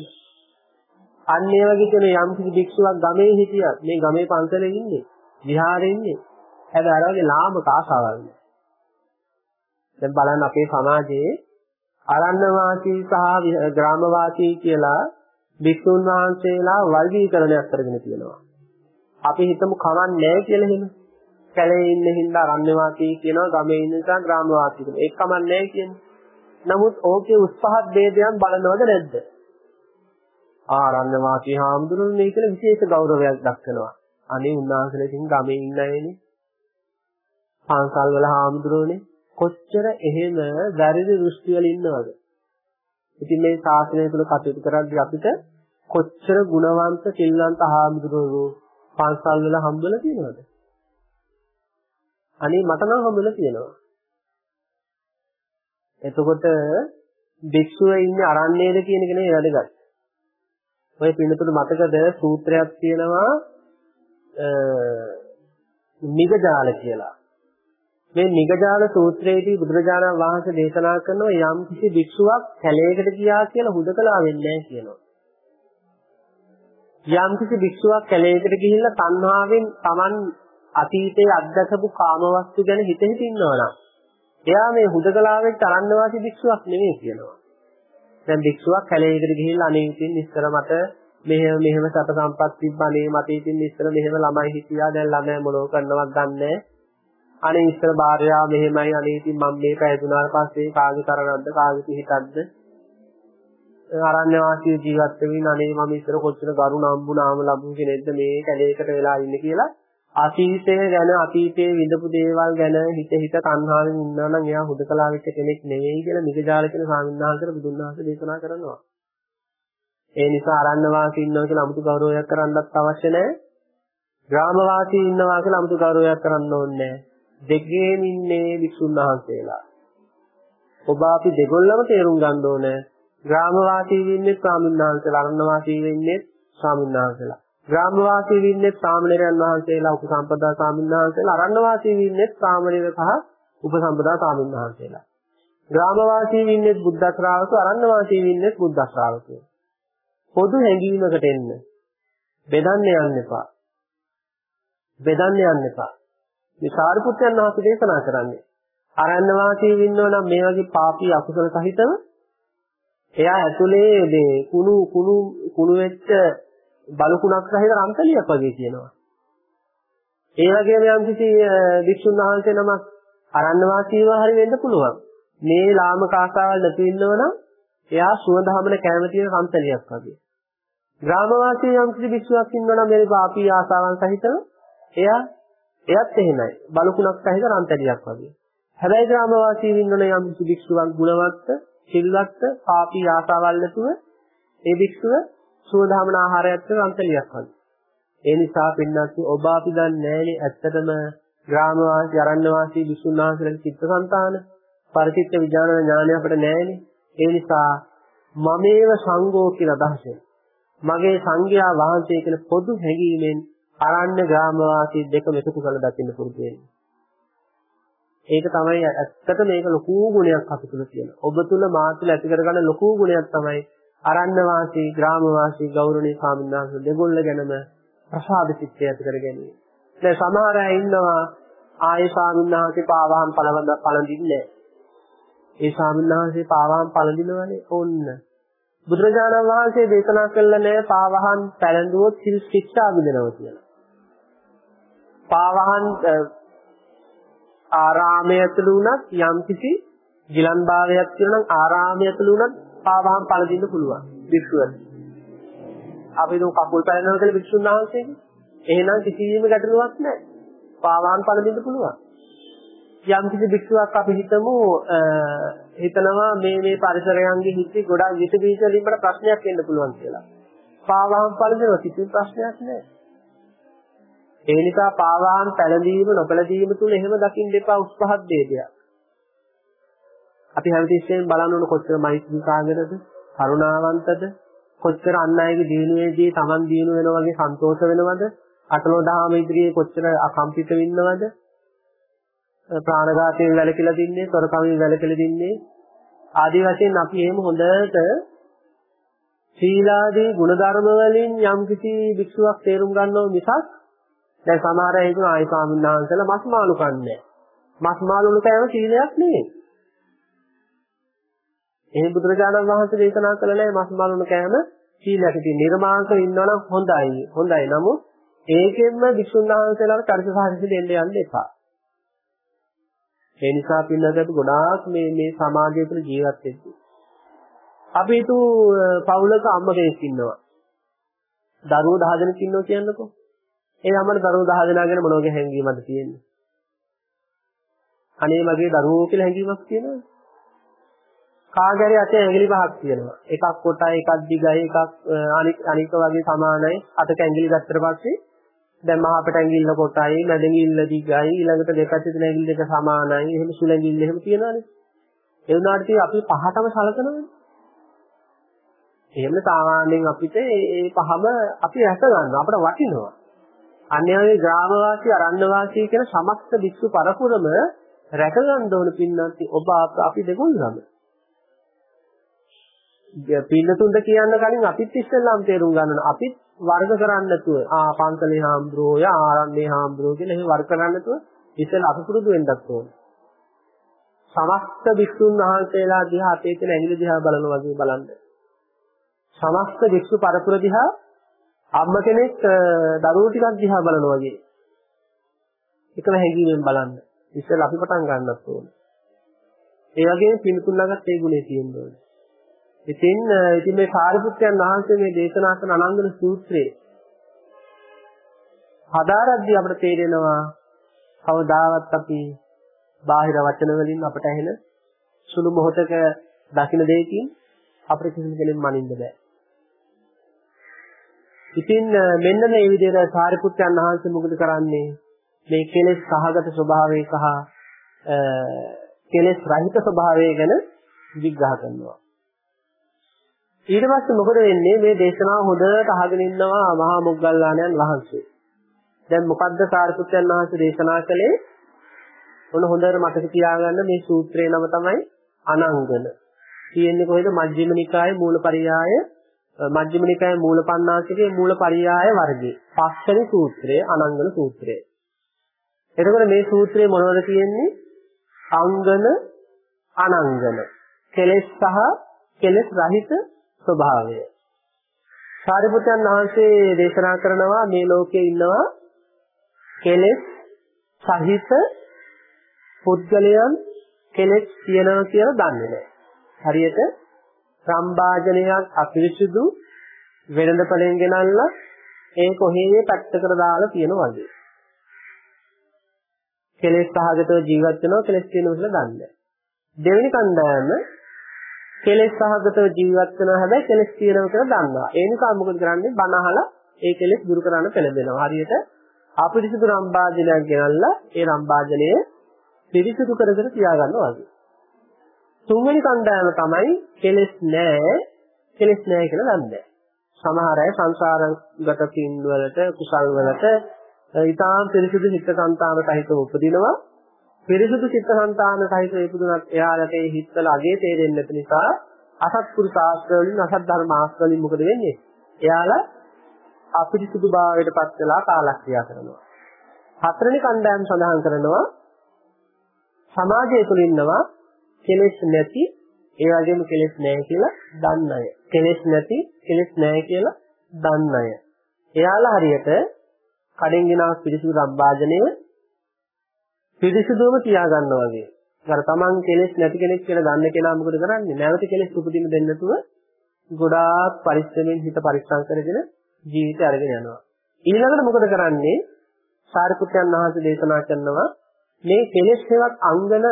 අන්න ඒ වගේ කියන යම් කිසි භික්ෂුවක් ගමේ හිටියත් මේ ගමේ පන්සලේ ඉන්නේ විහාරේ ඉන්නේ. හැබැයි අර වගේ ලාමක ආසාවල් නෑ. දැන් බලන්න අපේ සමාජයේ අරණ්‍ය වාසී සහ ග්‍රාම වාසී කියලා භික්ෂුන් වහන්සේලා වර්ගීකරණයක් කරගෙන තියෙනවා. අපි හිතමු කවන්නේ නැහැ කියලා එහෙම. කැලේ ඉන්න හින්දා අරණ්‍ය වාසී කියනවා ගමේ ඉන්න නිසා ග්‍රාම වාසී කියනවා ඒක කමන්නේ නැහැ කියන්නේ නමුත් ඕකේ උත්සාහ ભેදයන් බලනවද නැද්ද ආරණ්‍ය වාසී හාමුදුරුවෝ මේ කියලා විශේෂ ගෞරවයක් දක්වනවා. අනේ උන්වහන්සේලාකින් ගමේ ඉන්න අයනේ. පන්සල් වල හාමුදුරුවෝනේ කොච්චර එහෙම වැරදි දෘෂ්ටි වල ඉන්නවද? ඉතින් මේ ශාසනය තුල කටයුතු කරද්දී අපිට කොච්චර ගුණවන්ත සිල්වන්ත හාමුදුරුවෝ පන්සල් වල හම්බෙලා තියෙනවද? අනේ මට නම් හම්බෙලා තියෙනවා. එතකොට භික්ෂුව ඉන්නේ අරන්නේද කියන එක නේ වැදගත්. ඔය පින්නතුට මතකද සූත්‍රයක් තියෙනවා නිගජාල කියලා. මේ නිගජාල සූත්‍රයේදී බුදුරජාණන් වහන්සේ දේශනා කරනවා යම් කිසි භික්ෂුවක් කැලේකට ගියා කියලා හුදකලා වෙන්නේ නැහැ කියනවා. යම් කිසි භික්ෂුවක් කැලේකට ගිහිල්ලා තණ්හාවෙන් Taman අතීතයේ අත්දකපු කාමවස්තු ගැන හිත හිත ඉන්නවනම් එයා මේ හුදකලාවෙන් තරන්නවාසී භික්ෂුවක් නෙමෙයි කියනවා. දැන් භික්ෂුවක් කැලේකට ගිහිල්ලා අනේ ඉතින් ඉස්සර මට මෙහෙම මෙහෙම සත සම්පත් තිබ්බනේ මට ඉතින් ඉස්සර මෙහෙම ළමයි හිටියා දැන් ළමයි මොනව කරනවත් දන්නේ අනේ ඉස්සර භාර්යාව මෙහෙමයි අනේ ඉතින් මම මේක ඇදුනාට පස්සේ කාගේ කරනවද කාගේ පිහිටක්ද ආරණ්‍ය වාසී ජීවත් වෙමින් අනේ මම ඉස්සර කොච්චර ගරු නම්බුනාම ලැබුණ කෙනෙක්ද මේ කැලේකට වෙලා ඉන්නේ කියලා අතීතය ගැන අතීතයේ විඳපු දේවල් ගැන හිත හිත තණ්හාවෙන් ඉන්නා නම් එයා හුදකලා වෙච්ච කෙනෙක් නෙවෙයි කියලා නිගජාල කියන සාමින්නාහතර බුදුන් වහන්සේ දේශනා කරනවා. ඒ නිසා අරණ්‍ය වාසී ඉන්නවා කියලා 아무තු ගෞරවයක් කරන්නත් අවශ්‍ය නැහැ. ග්‍රාම වාසී ඉන්නවා කියලා 아무තු ගෞරවයක් කරන්න ඕනේ නැහැ. දෙකේම ඉන්නේ විසුන් වහන්සේලා. ඔබ අපි දෙගොල්ලම තේරුම් ගන්න ඕනේ. ග්‍රාම වාසී වෙන්නේ සාමින්නාහතර, අරණ්‍ය වාසී වෙන්නේ සාමින්නාහතර. ග්‍රාම වාසී වින්නේ සාමණේරයන් වහන්සේලා උපසම්පදා ස්වාමීන් වහන්සේලා අරණ්‍ය වාසී වින්නේ සාමණේර සහ උපසම්පදා ස්වාමීන් වහන්සේලා. ග්‍රාම වාසී වින්නේ බුද්ධ ශ්‍රාවකෝ අරණ්‍ය වාසී වින්නේ බුද්ධ ශ්‍රාවකෝ පොදු හැඟීමකට එන්න. බෙදන්න යන්න එපා. බෙදන්න යන්න එපා. මේ සාරිපුත්යන් වහන්සේ දේශනා කරන්නේ. අරණ්‍ය වාසී වින්නෝ නම් මේ වගේ පාපී අකුසල සහිතව එයා ඇතුලේ මේ කුණු කුණු කුණු වෙච්ච බලුකුණක් සහිත රන්තලියක් වගේ කියනවා. ඒ වගේම යම්කිසි වික්ෂුන් වහන්සේ නමක් අරන්න වාසීව හරි වෙන්න පුළුවන්. මේ ලාමක ආසාවල් නැති ඉන්නවනම් එයා සුවඳහමන කැම තියෙන රන්තලියක් වගේ. ග්‍රාමවාසී යම්කිසි වික්ෂුවක් ඉන්නවනම් මේ පාපී ආසාවන් සහිතව එයා එයත් එහෙමයි. බලුකුණක් සහිත රන්තලියක් වගේ. හැබැයි ග්‍රාමවාසී ඉන්නවනම් යම්කිසි වික්ෂුවක් ගුණවත්, සිල්වත්, පාපී ආසාවල් නැතුව ඒ වික්ෂුව සුවදාමන ආහාරයත් අන්තලියක් වගේ. ඒ නිසා පින්නත් ඔබ අපි දන්නේ නැහැනේ ඇත්තටම ග්‍රාම වාසී අරණ්‍ය වාසී විසුණුනාසලගේ චිත්තසංතාන පරිචිත්ත විඥාන ඥානය අපිට නැහැනේ. ඒ නිසා මමේව සංඝෝ කියලා අදහසෙන් මගේ සංඝයා වහන්සේ කියන පොදු හැඟීමෙන් අරණ්‍ය ග්‍රාම වාසී දෙකම එකතු කරලා දකින්න පුරුදු වෙන්න. ඒක තමයි ඇත්තට මේක ලොකු ගුණයක් අපිට තියෙන. ඔබ තුල මා තුල ඇති කරගන්න ලොකු ගුණයක් තමයි අරණ්‍ය වාසී ග්‍රාම වාසී ගෞරවනීය ස්වාමීන් වහන්සේ දෙගොල්ල ගැනම ප්‍රසාද චිත්තය ඇති කර ගැනීම. දැන් සමහර අය ඉන්නවා ආයේ ස්වාමීන් වහන්සේ පාවහන් පළවඳ පළඳින්නේ ඒ ස්වාමීන් වහන්සේ පාවහන් පළඳිනවනේ ඕන්න. බුදුරජාණන් වහන්සේ දේශනා කළ නෑ පාවහන් පැලඳුවොත් සිල් ශික්ෂා විඳිනවා කියලා. පාවහන් ආරාමයේ ඇතුළු වුණත් යම්කිසි ගිලන් භාවයක් තියෙනවා නම් ආරාමයේ ඇතුළු වුණත් පාවහම් පළදින්න පුළුවන් භික්ෂුවට. අපි දුක කකුල් පැලෙනවා කියලා භික්ෂුන් වහන්සේගේ. එහෙනම් කිසිම ගැටලුවක් නැහැ. පාවහම් පළදින්න පුළුවන්. යම් කිසි භික්ෂුවක් අපි හිතමු හිතනවා මේ මේ පරිසරයන්ගේ හිතේ ගොඩාක් විස බීජ වලින් මට ප්‍රශ්නයක් එන්න පුළුවන් කියලා. පාවහම් පළදිනවා කිසිම ප්‍රශ්නයක් නැහැ. ඒ නිසා පාවහම් පැලදීම නොපැලදීම තුල එහෙම දකින්න එපා උත්සාහත් දෙයක්. අපි හැමතිස්සෙම බලන්න ඕන කොච්චර මෛත්‍රී සාගරද, කරුණාවන්තද, කොච්චර අන් අයගේ දිනුවේදී Taman දිනු වෙනවා වගේ සන්තෝෂ වෙනවද, අටලෝ දහම ඉදිරියේ කොච්චර අකම්පිත වෙන්නවද, ප්‍රාණඝාතයෙන් වැළකීලා දින්නේ, තොරකමින් වැළකීලා දින්නේ, ආදී වශයෙන් අපි එහෙම හොඳට සීලාදී ගුණධර්ම වලින් යම්කිසි භික්ෂුවක් තේරුම් ගන්නව මිසක් දැන් සමහර අය හිතන ආයි ස්වාමීන් වහන්සේලා මස් මාළු කන්නේ මස් මාළු කෑම සීලයක් නෙවෙයි. එහෙනම් බුදුරජාණන් වහන්සේ දේශනා කළ නැහැ මස් මාළු කෑම සීලයක්. ඉතින් නිර්මාංශ ඉන්නවනම් හොඳයි. හොඳයි. නමුත් ඒකෙන්ම විසුණු වහන්සේලාට චරිත සාහිත්‍ය දෙන්න යන්න එපා. ඒ නිසා පින්නකට අපි ගොඩාක් මේ මේ සමාජය තුළ ජීවත් වෙද්දී අපි හිතු පවුලක අම්ම කෙනෙක් ඉන්නවා. දරුවෝ 10 දෙනෙක් ඉන්නවා කියන්නකෝ. ඒ අම්මට දරුවෝ 10 දෙනා ගැන මොන වගේ හැඟීමක්ද තියෙන්නේ? අනේ මගේ දරුවෝ කියලා හැඟීමක් තියෙනවද? කාගරි අතේ ඇඟිලි පහක් තියෙනවා. එකක් කොටයි, එකක් දිගයි, එකක් අනික අනික වගේ සමානයි. අතට ඇඟිලි ගත්තට පස්සේ දැන් මහ අපට ඇඟිල්ල කොටයි, මැද ඇඟිල්ල දිගයි, ඊළඟට දෙක අතේ ඇඟිලි දෙක සමානයි. එහෙම සුළු ඇඟිල්ල එහෙම තියෙනවානේ. ඒ වුණාට අපි පහටම සලකනවානේ. එහෙම සාමාන්‍යයෙන් අපිට ඒ පහම අපි රැක ගන්නවා. අපිට වටිනවා. අන්‍යයේ ග්‍රාමවාසී, අරණ්‍යවාසී කියන සමස්ත විශ්ව පරපුරම රැක ගන්න ඕන පින්නන්ති ඔබ අපි දෙගොල්ලම. පින්නතුන්ට කියන්න කලින් අපිත් ඉස්සෙල්ලාම තේරුම් ගන්න අපිත් වර්ග කරන්න නැතුව ආ පන්සලේ හාමුදුරුවෝ යා ආරණ්‍ය හාමුදුරුවෝ කියලා එහෙම වර්ග කරන්න නැතුව ඉස්සෙල්ලා අපි පුරුදු වෙන්නත් ඕනේ. සමස්ත භික්ෂුන් වහන්සේලා දිහා අපේ තියෙන ඇඟිලි දිහා බලනවා වගේ බලන්න. සමස්ත භික්ෂු පරපුර දිහා අම්ම කෙනෙක් දරුවෝ ටිකක් දිහා බලනවා වගේ. එකම හැඟීමෙන් බලන්න. ඉස්සෙල්ලා අපි පටන් ගන්නත් ඕනේ. ඒ වගේම පින්තුන් ළඟත් ඒ ගුණේ තියෙන්න ඕනේ. ඉතින් ඉතින් මේ සාරිපුත්‍රයන් වහන්සේ මේ දේශනා කරන අනංගන සූත්‍රයේ හදාරද්දී අපිට තේරෙනවා කවදාවත් අපි බාහිර වචන වලින් අපට ඇහෙන සුළු මොහොතක දකින්න දෙයකින් අපිට කිසිම කෙනෙක් මනින්න බෑ. ඉතින් මෙන්න මේ විදිහට සාරිපුත්‍රයන් වහන්සේ මොකද කරන්නේ? මේ කෙලෙස් සහගත ස්වභාවය සහ කෙලෙස් රහිත ස්වභාවය ගැන විග්‍රහ කරනවා. ඊට පස්සේ මොකද වෙන්නේ මේ දේශනාව හොඳට අහගෙන ඉන්නවා මහා මොග්ගල්ලාණන් වහන්සේ. දැන් මොකද්ද සාරිපුත්‍රයන් වහන්සේ දේශනා කළේ? ඔන්න හොඳට මතක තියාගන්න මේ සූත්‍රේ නම තමයි අනංගන. තියෙන්නේ කොහෙද? මජ්ක්‍ධිම නිකායේ මූලපරියාය මජ්ක්‍ධිම නිකායේ මූලපණ්ණාසිකේ මූලපරියාය වර්ගයේ. පස්වෙනි සූත්‍රය අනංගන සූත්‍රය. එතකොට මේ සූත්‍රයේ මොනවද තියෙන්නේ? අංගන අනංගන. කෙලෙස් සහ කෙලෙස් රහිත ස්වභාවය. සාරිපුත්යන් වහන්සේ දේශනා කරනවා මේ ලෝකේ ඉන්නවා කෙලෙස් සහිත පුද්ගලයන් කෙලෙස් තියනවා කියලා දන්නේ නැහැ. හරියට සම්භාජනයක් අපිරිසුදු වෙළඳ පළෙන් ගෙනල්ලා ඒ කොහේ පැත්තකට දාලා තියනවා වගේ. කෙලෙස් සහගතව ජීවත් වෙනවා කෙලෙස් තියෙනවා කියලා දන්නේ නැහැ. දෙවෙනි කණ්ඩායම කෙලෙස් සහගතව ජීවත් වෙනවා හැබැයි කෙලෙස් තියෙනවා කියලා දන්නවා. ඒ නිසා මොකද කරන්නේ? බණ අහලා ඒ කෙලෙස් දුරු කරන්න පෙළඹෙනවා. හරියට අපිරිසිදු රම්භාජනයක් ගෙනල්ලා ඒ රම්භාජනය පිරිසිදු කරගෙන තියාගන්නවා වගේ. තුන්වෙනි කණ්ඩායම තමයි කෙලෙස් නැහැ කෙලෙස් නැහැ කියලා දන්නේ. සමහර අය සංසාරගත පින් වලට කුසල් වලට ඊටාම් පිරිසිදු හිත සංතාන සහිතව උපදිනවා පිරිසුදු චිත්තසංතාන සහිත ඉපදුනත් එයාලට ඒ හිත්වල අගේ තේරෙන්නේ නැති නිසා අසත්පුරුෂ ආශ්‍රය වලින් අසත් ධර්ම ආශ්‍රය වලින් මොකද වෙන්නේ? එයාලා අපිරිසුදු භාවයට පත් වෙලා කාලක්‍රියා කරනවා. හතරෙනි කණ්ඩායම සඳහන් කරනවා සමාජය තුළ ඉන්නවා කෙලෙස් නැති ඒ වගේම කෙලෙස් නැහැ කියලා දන්න අය. කෙලෙස් නැති කෙලෙස් නැහැ කියලා දන්න අය. එයාලා හරියට කඩෙන් ගෙනාව පිරිසුදු සම්භාජනය පිරිසිදුවම තියාගන්නවා වගේ. අර තමන් කෙලෙස් නැති කෙනෙක් කියලා දන්න කෙනා මොකද කරන්නේ? නැවත කෙලෙස් උපදින්න දෙන්න නැතුව ගොඩාක් පරිස්සමෙන් හිත පරිස්සම් කරගෙන ජීවිතය අරගෙන යනවා. ඊළඟට මොකද කරන්නේ? සාරිපුත්යන් වහන්සේ දේශනා කරනවා මේ කෙලෙස් හේවත් අංගන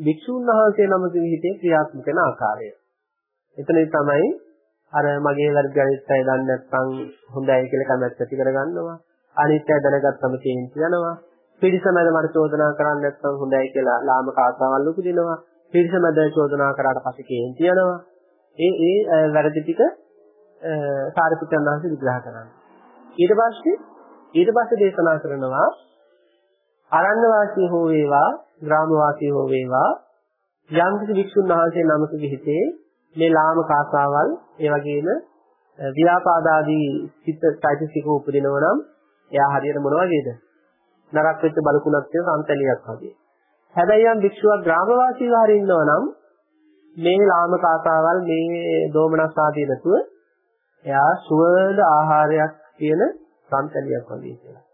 වික්ෂුන් වහන්සේ නමකගේ හිතේ ක්‍රියාත්මක වෙන ආකාරය. එතනදි තමයි අර මගේ වැරදි අනිත් අය දන්නේ නැත්නම් හොඳයි කියලා කැමැත්ත ඇති කරගන්නවා. අනිත් අය දැනගත්තම කේන්ති යනවා. පිරිසමද මට චෝදනා කරන්න නැත්නම් හොඳයි කියලා ලාමක ආසාවල් උපදිනවා. පිරිසමද චෝදනා කරාට පස්සේ කේන්ති යනවා. ඒ ඒ වැරදි ටික සාරිපුත්‍රයන් වහන්සේ විග්‍රහ කරනවා. ඊට පස්සේ ඊට පස්සේ දේශනා කරනවා අරණ්‍ය වාසී හෝ වේවා ග්‍රාම වාසී හෝ වේවා යම් කිසි වික්ෂුන් වහන්සේ නමකගේ හිතේ මේ ලාමක ආසාවල් ඒ වගේම ව්‍යාපාද ආදී චිත්ත চৈতසික උපදිනව නම් එයා හරියට මොන වගේද? නරක් වෙච්ච බලකුණක් තියෙන සම්තලියක් වගේ. හැබැයි යම් භික්ෂුවක් ග්‍රාමවාසීව හරි ඉන්නවා නම් මේ ලාමක ආසාවල් මේ දෝමනස් ආදී නැතුව එයා සුවඳ ආහාරයක් කියන සම්තලියක් වගේ කියලා.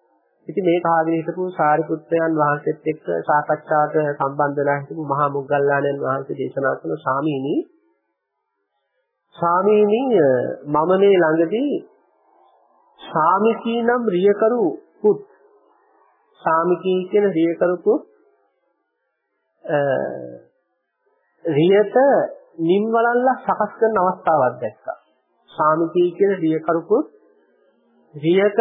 ඉතින් මේක ආගෙන හිටපු සාරිපුත්‍රයන් වහන්සේත් එක්ක සාකච්ඡාට සම්බන්ධ වෙලා හිටපු මහා මුගල්ලාණන් වහන්සේ දේශනා කරන ස්වාමීනි ස්වාමීනි මම මේ ළඟදී සාමිකී නම් රියකරු පුත් සාමිකී කියන රියකරු පුත් රියට නිම්වලල්ලා සකස් කරන අවස්ථාවක් දැක්කා. සාමිකී කියන රියකරු පුත් රියක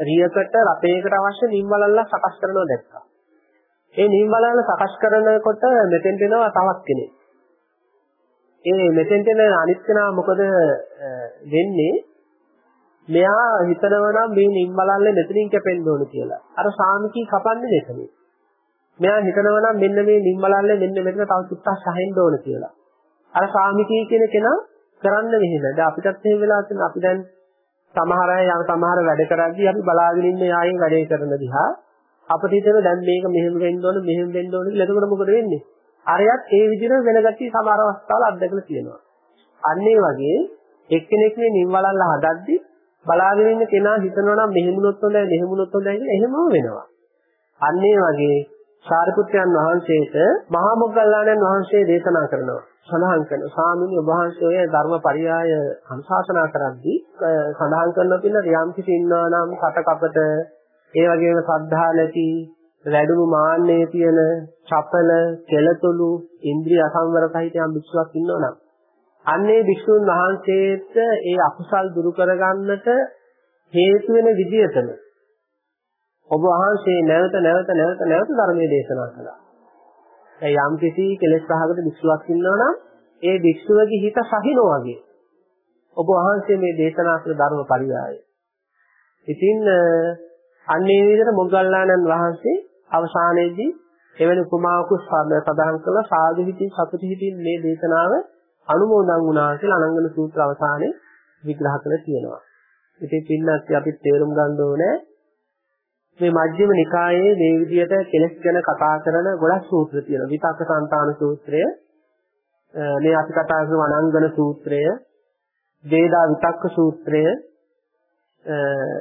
රියකට රපේකට අවශ්‍ය නිම්වලල්ලා සකස් කරනවා දැක්කා. ඒ නිම්වලල්ල සකස් කරනකොට මෙතෙන් දෙනවා තවත් කෙනෙක්. ඒ මෙතෙන්ට එන අනිත් කෙනා මොකද වෙන්නේ? මෙයා හිතනවා නම් මේ නිම්බලල්ලේ මෙතනින් කැපෙන්න ඕන කියලා. අර සාමිකී කපන්නේ මෙතනින්. මෙයා හිතනවා නම් මෙන්න මේ නිම්බලල්ලේ මෙන්න මෙතන තව චුට්ටක් සහින්න ඕන කියලා. අර සාමිකී කියන කෙනා කරන්න මෙහෙම. දැන් අපිටත් එහෙම වෙලා තියෙන අපි දැන් සමහර අය යන සමහර වැඩ කරද්දී අපි බලාගෙන ඉන්නේ ආයෙන් වැඩේ කරන දිහා අපිට හිතෙන දැන් මේක මෙහෙම වෙන්න ඕන මෙහෙම වෙන්න ඕන කියලා එතකොට මොකද වෙන්නේ? අරයත් ඒ විදිහට වෙන ගැටි සමහර අවස්ථාවල අත්දැකලා තියෙනවා. අන්න ඒ වගේ එක්කෙනෙක් මේ නිම්වලල්ල හදද්දී බලාගෙන ඉන්න කෙනා හිතනවා නම් මෙහෙමුණොත් හොඳයි මෙහෙමුණොත් හොඳයි කියලා එහෙමම වෙනවා. අන්න ඒ වගේ සාරිපුත්‍රයන් වහන්සේට මහා මොග්ගල්ලාණන් වහන්සේ දේශනා කරනවා. සඳහන් කරන ස්වාමීන් වහන්සේ ඔය ධර්මපරියාය අනුශාසනා කරද්දී සඳහන් කරන පින්න යම් කිසි ඉන්නවා නම් කටකපට ඒ වගේම සද්ධා නැති වැඩුණු මාන්නයේ තියෙන චපල, කෙලතුළු, ඉන්ද්‍රිය අසංවර සහිත යම් භික්ෂුවක් ඉන්නවනම් අන්නේ භික්ෂුන් වහන්සේට ඒ අකුසල් දුරු කරගන්නට හේතු වෙන විදියටම ඔබ වහන්සේ නැවත නැවත නැවත නැවත ධර්මයේ දේශනා කළා. ඒ යම් කිසි කෙලෙස් සහගත භික්ෂුවක් ඉන්නවනම් ඒ භික්ෂුවගේ හිත සහිනෝ වගේ ඔබ වහන්සේ මේ දේශනා කළ ධර්ම පරියාය. ඉතින් අන්නේ විදිහට මොග්ගල්ලාණන් වහන්සේ අවසානයේදී එවැනි උපමාවක සඳහන් කළ සාදු හිතින් සතුටු හිතින් මේ දේශනාව අනුමෝදන් වුණා කියලා අනංගන සූත්‍ර අවසානයේ විග්‍රහ කරලා තියෙනවා. ඉතින් පින්නත් අපි තේරුම් ගන්න ඕනේ මේ මජ්ක්‍ධිම නිකායේ මේ විදිහට කෙලස් ගැන කතා කරන ගොඩක් සූත්‍ර තියෙනවා. විතක්ක සංතාන සූත්‍රය, මේ අපි කතා කරන අනංගන සූත්‍රය, වේදා විතක්ක සූත්‍රය,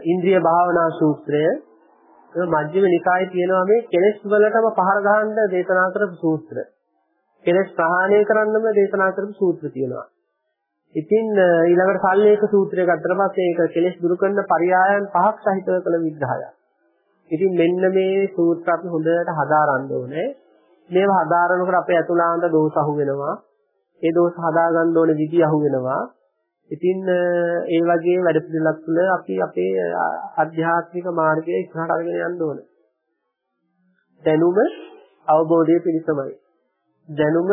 ඉන්ද්‍රිය භාවනා සූත්‍රය මජ්ක්‍ධිම නිකායේ තියෙනවා මේ කෙලෙස් වලටම පහර ගහන්න දේශනා කරපු සූත්‍ර. කෙලෙස් ප්‍රහාණය කරන්නම දේශනා කරපු සූත්‍ර තියෙනවා. ඉතින් ඊළඟට සල්ලේක සූත්‍රය ගත්තට පස්සේ ඒක කෙලෙස් දුරු කරන පරයයන් පහක් සහිතව කළ විග්‍රහයක්. ඉතින් මෙන්න මේ සූත්‍ර අපි හොඳට හදාරන්න ඕනේ. මේවා හදාරනකොට අපේ අතුලාන්ත දෝෂ අහු වෙනවා. ඒ දෝෂ හදා ගන්න ඕනේ විදි අහු වෙනවා. ඉතින් ඒ වගේ වැඩ පිළිලක් තුළ අපි අපේ ආධ්‍යාත්මික මාර්ගය ඉස්සරහට අරගෙන යන්න ඕන. දැනුම අවබෝධය පිණිසමයි. දැනුම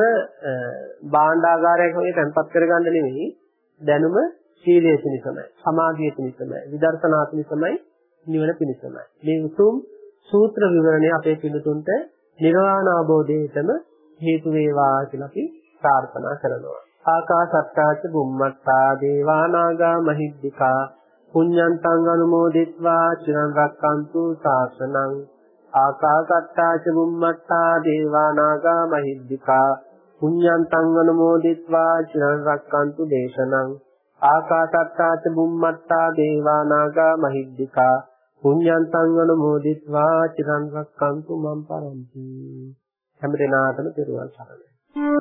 භාණ්ඩාගාරයක් වගේ තැන්පත් කරගන්න නෙවෙයි. දැනුම සීලය පිණිසමයි සමාධිය පිණිසමයි විදර්ශනා පිණිසමයි නිවන පිණිසමයි. මේ උතුම් සූත්‍ර විවරණය අපේ පිළිතුන්ට නිර්වාණ අවබෝධයටම හේතු වේවා කියලා අපි ප්‍රාර්ථනා කරනවා. ආකාසත්තාච බුම්මත්තා දේවානාගා මහිද්దికා. පුඤ්ඤන්තං අනුමෝදිත්වා. චිරන් රැක්කන්තු ශාසනං ආකාසට්ටාච බුම්මට්ටා දේවා නාග මහිද්దికා පුඤ්ඤන්තං අනුමෝදිත්වා චිරන් රක්칸තු දේශනං ආකාසට්ටාච බුම්මට්ටා දේවා නාග මහිද්దికා පුඤ්ඤන්තං අනුමෝදිත්වා චිරන් රක්칸තු මම් පරන්ති හැමදෙනාටම පෙරවල් සරණයි.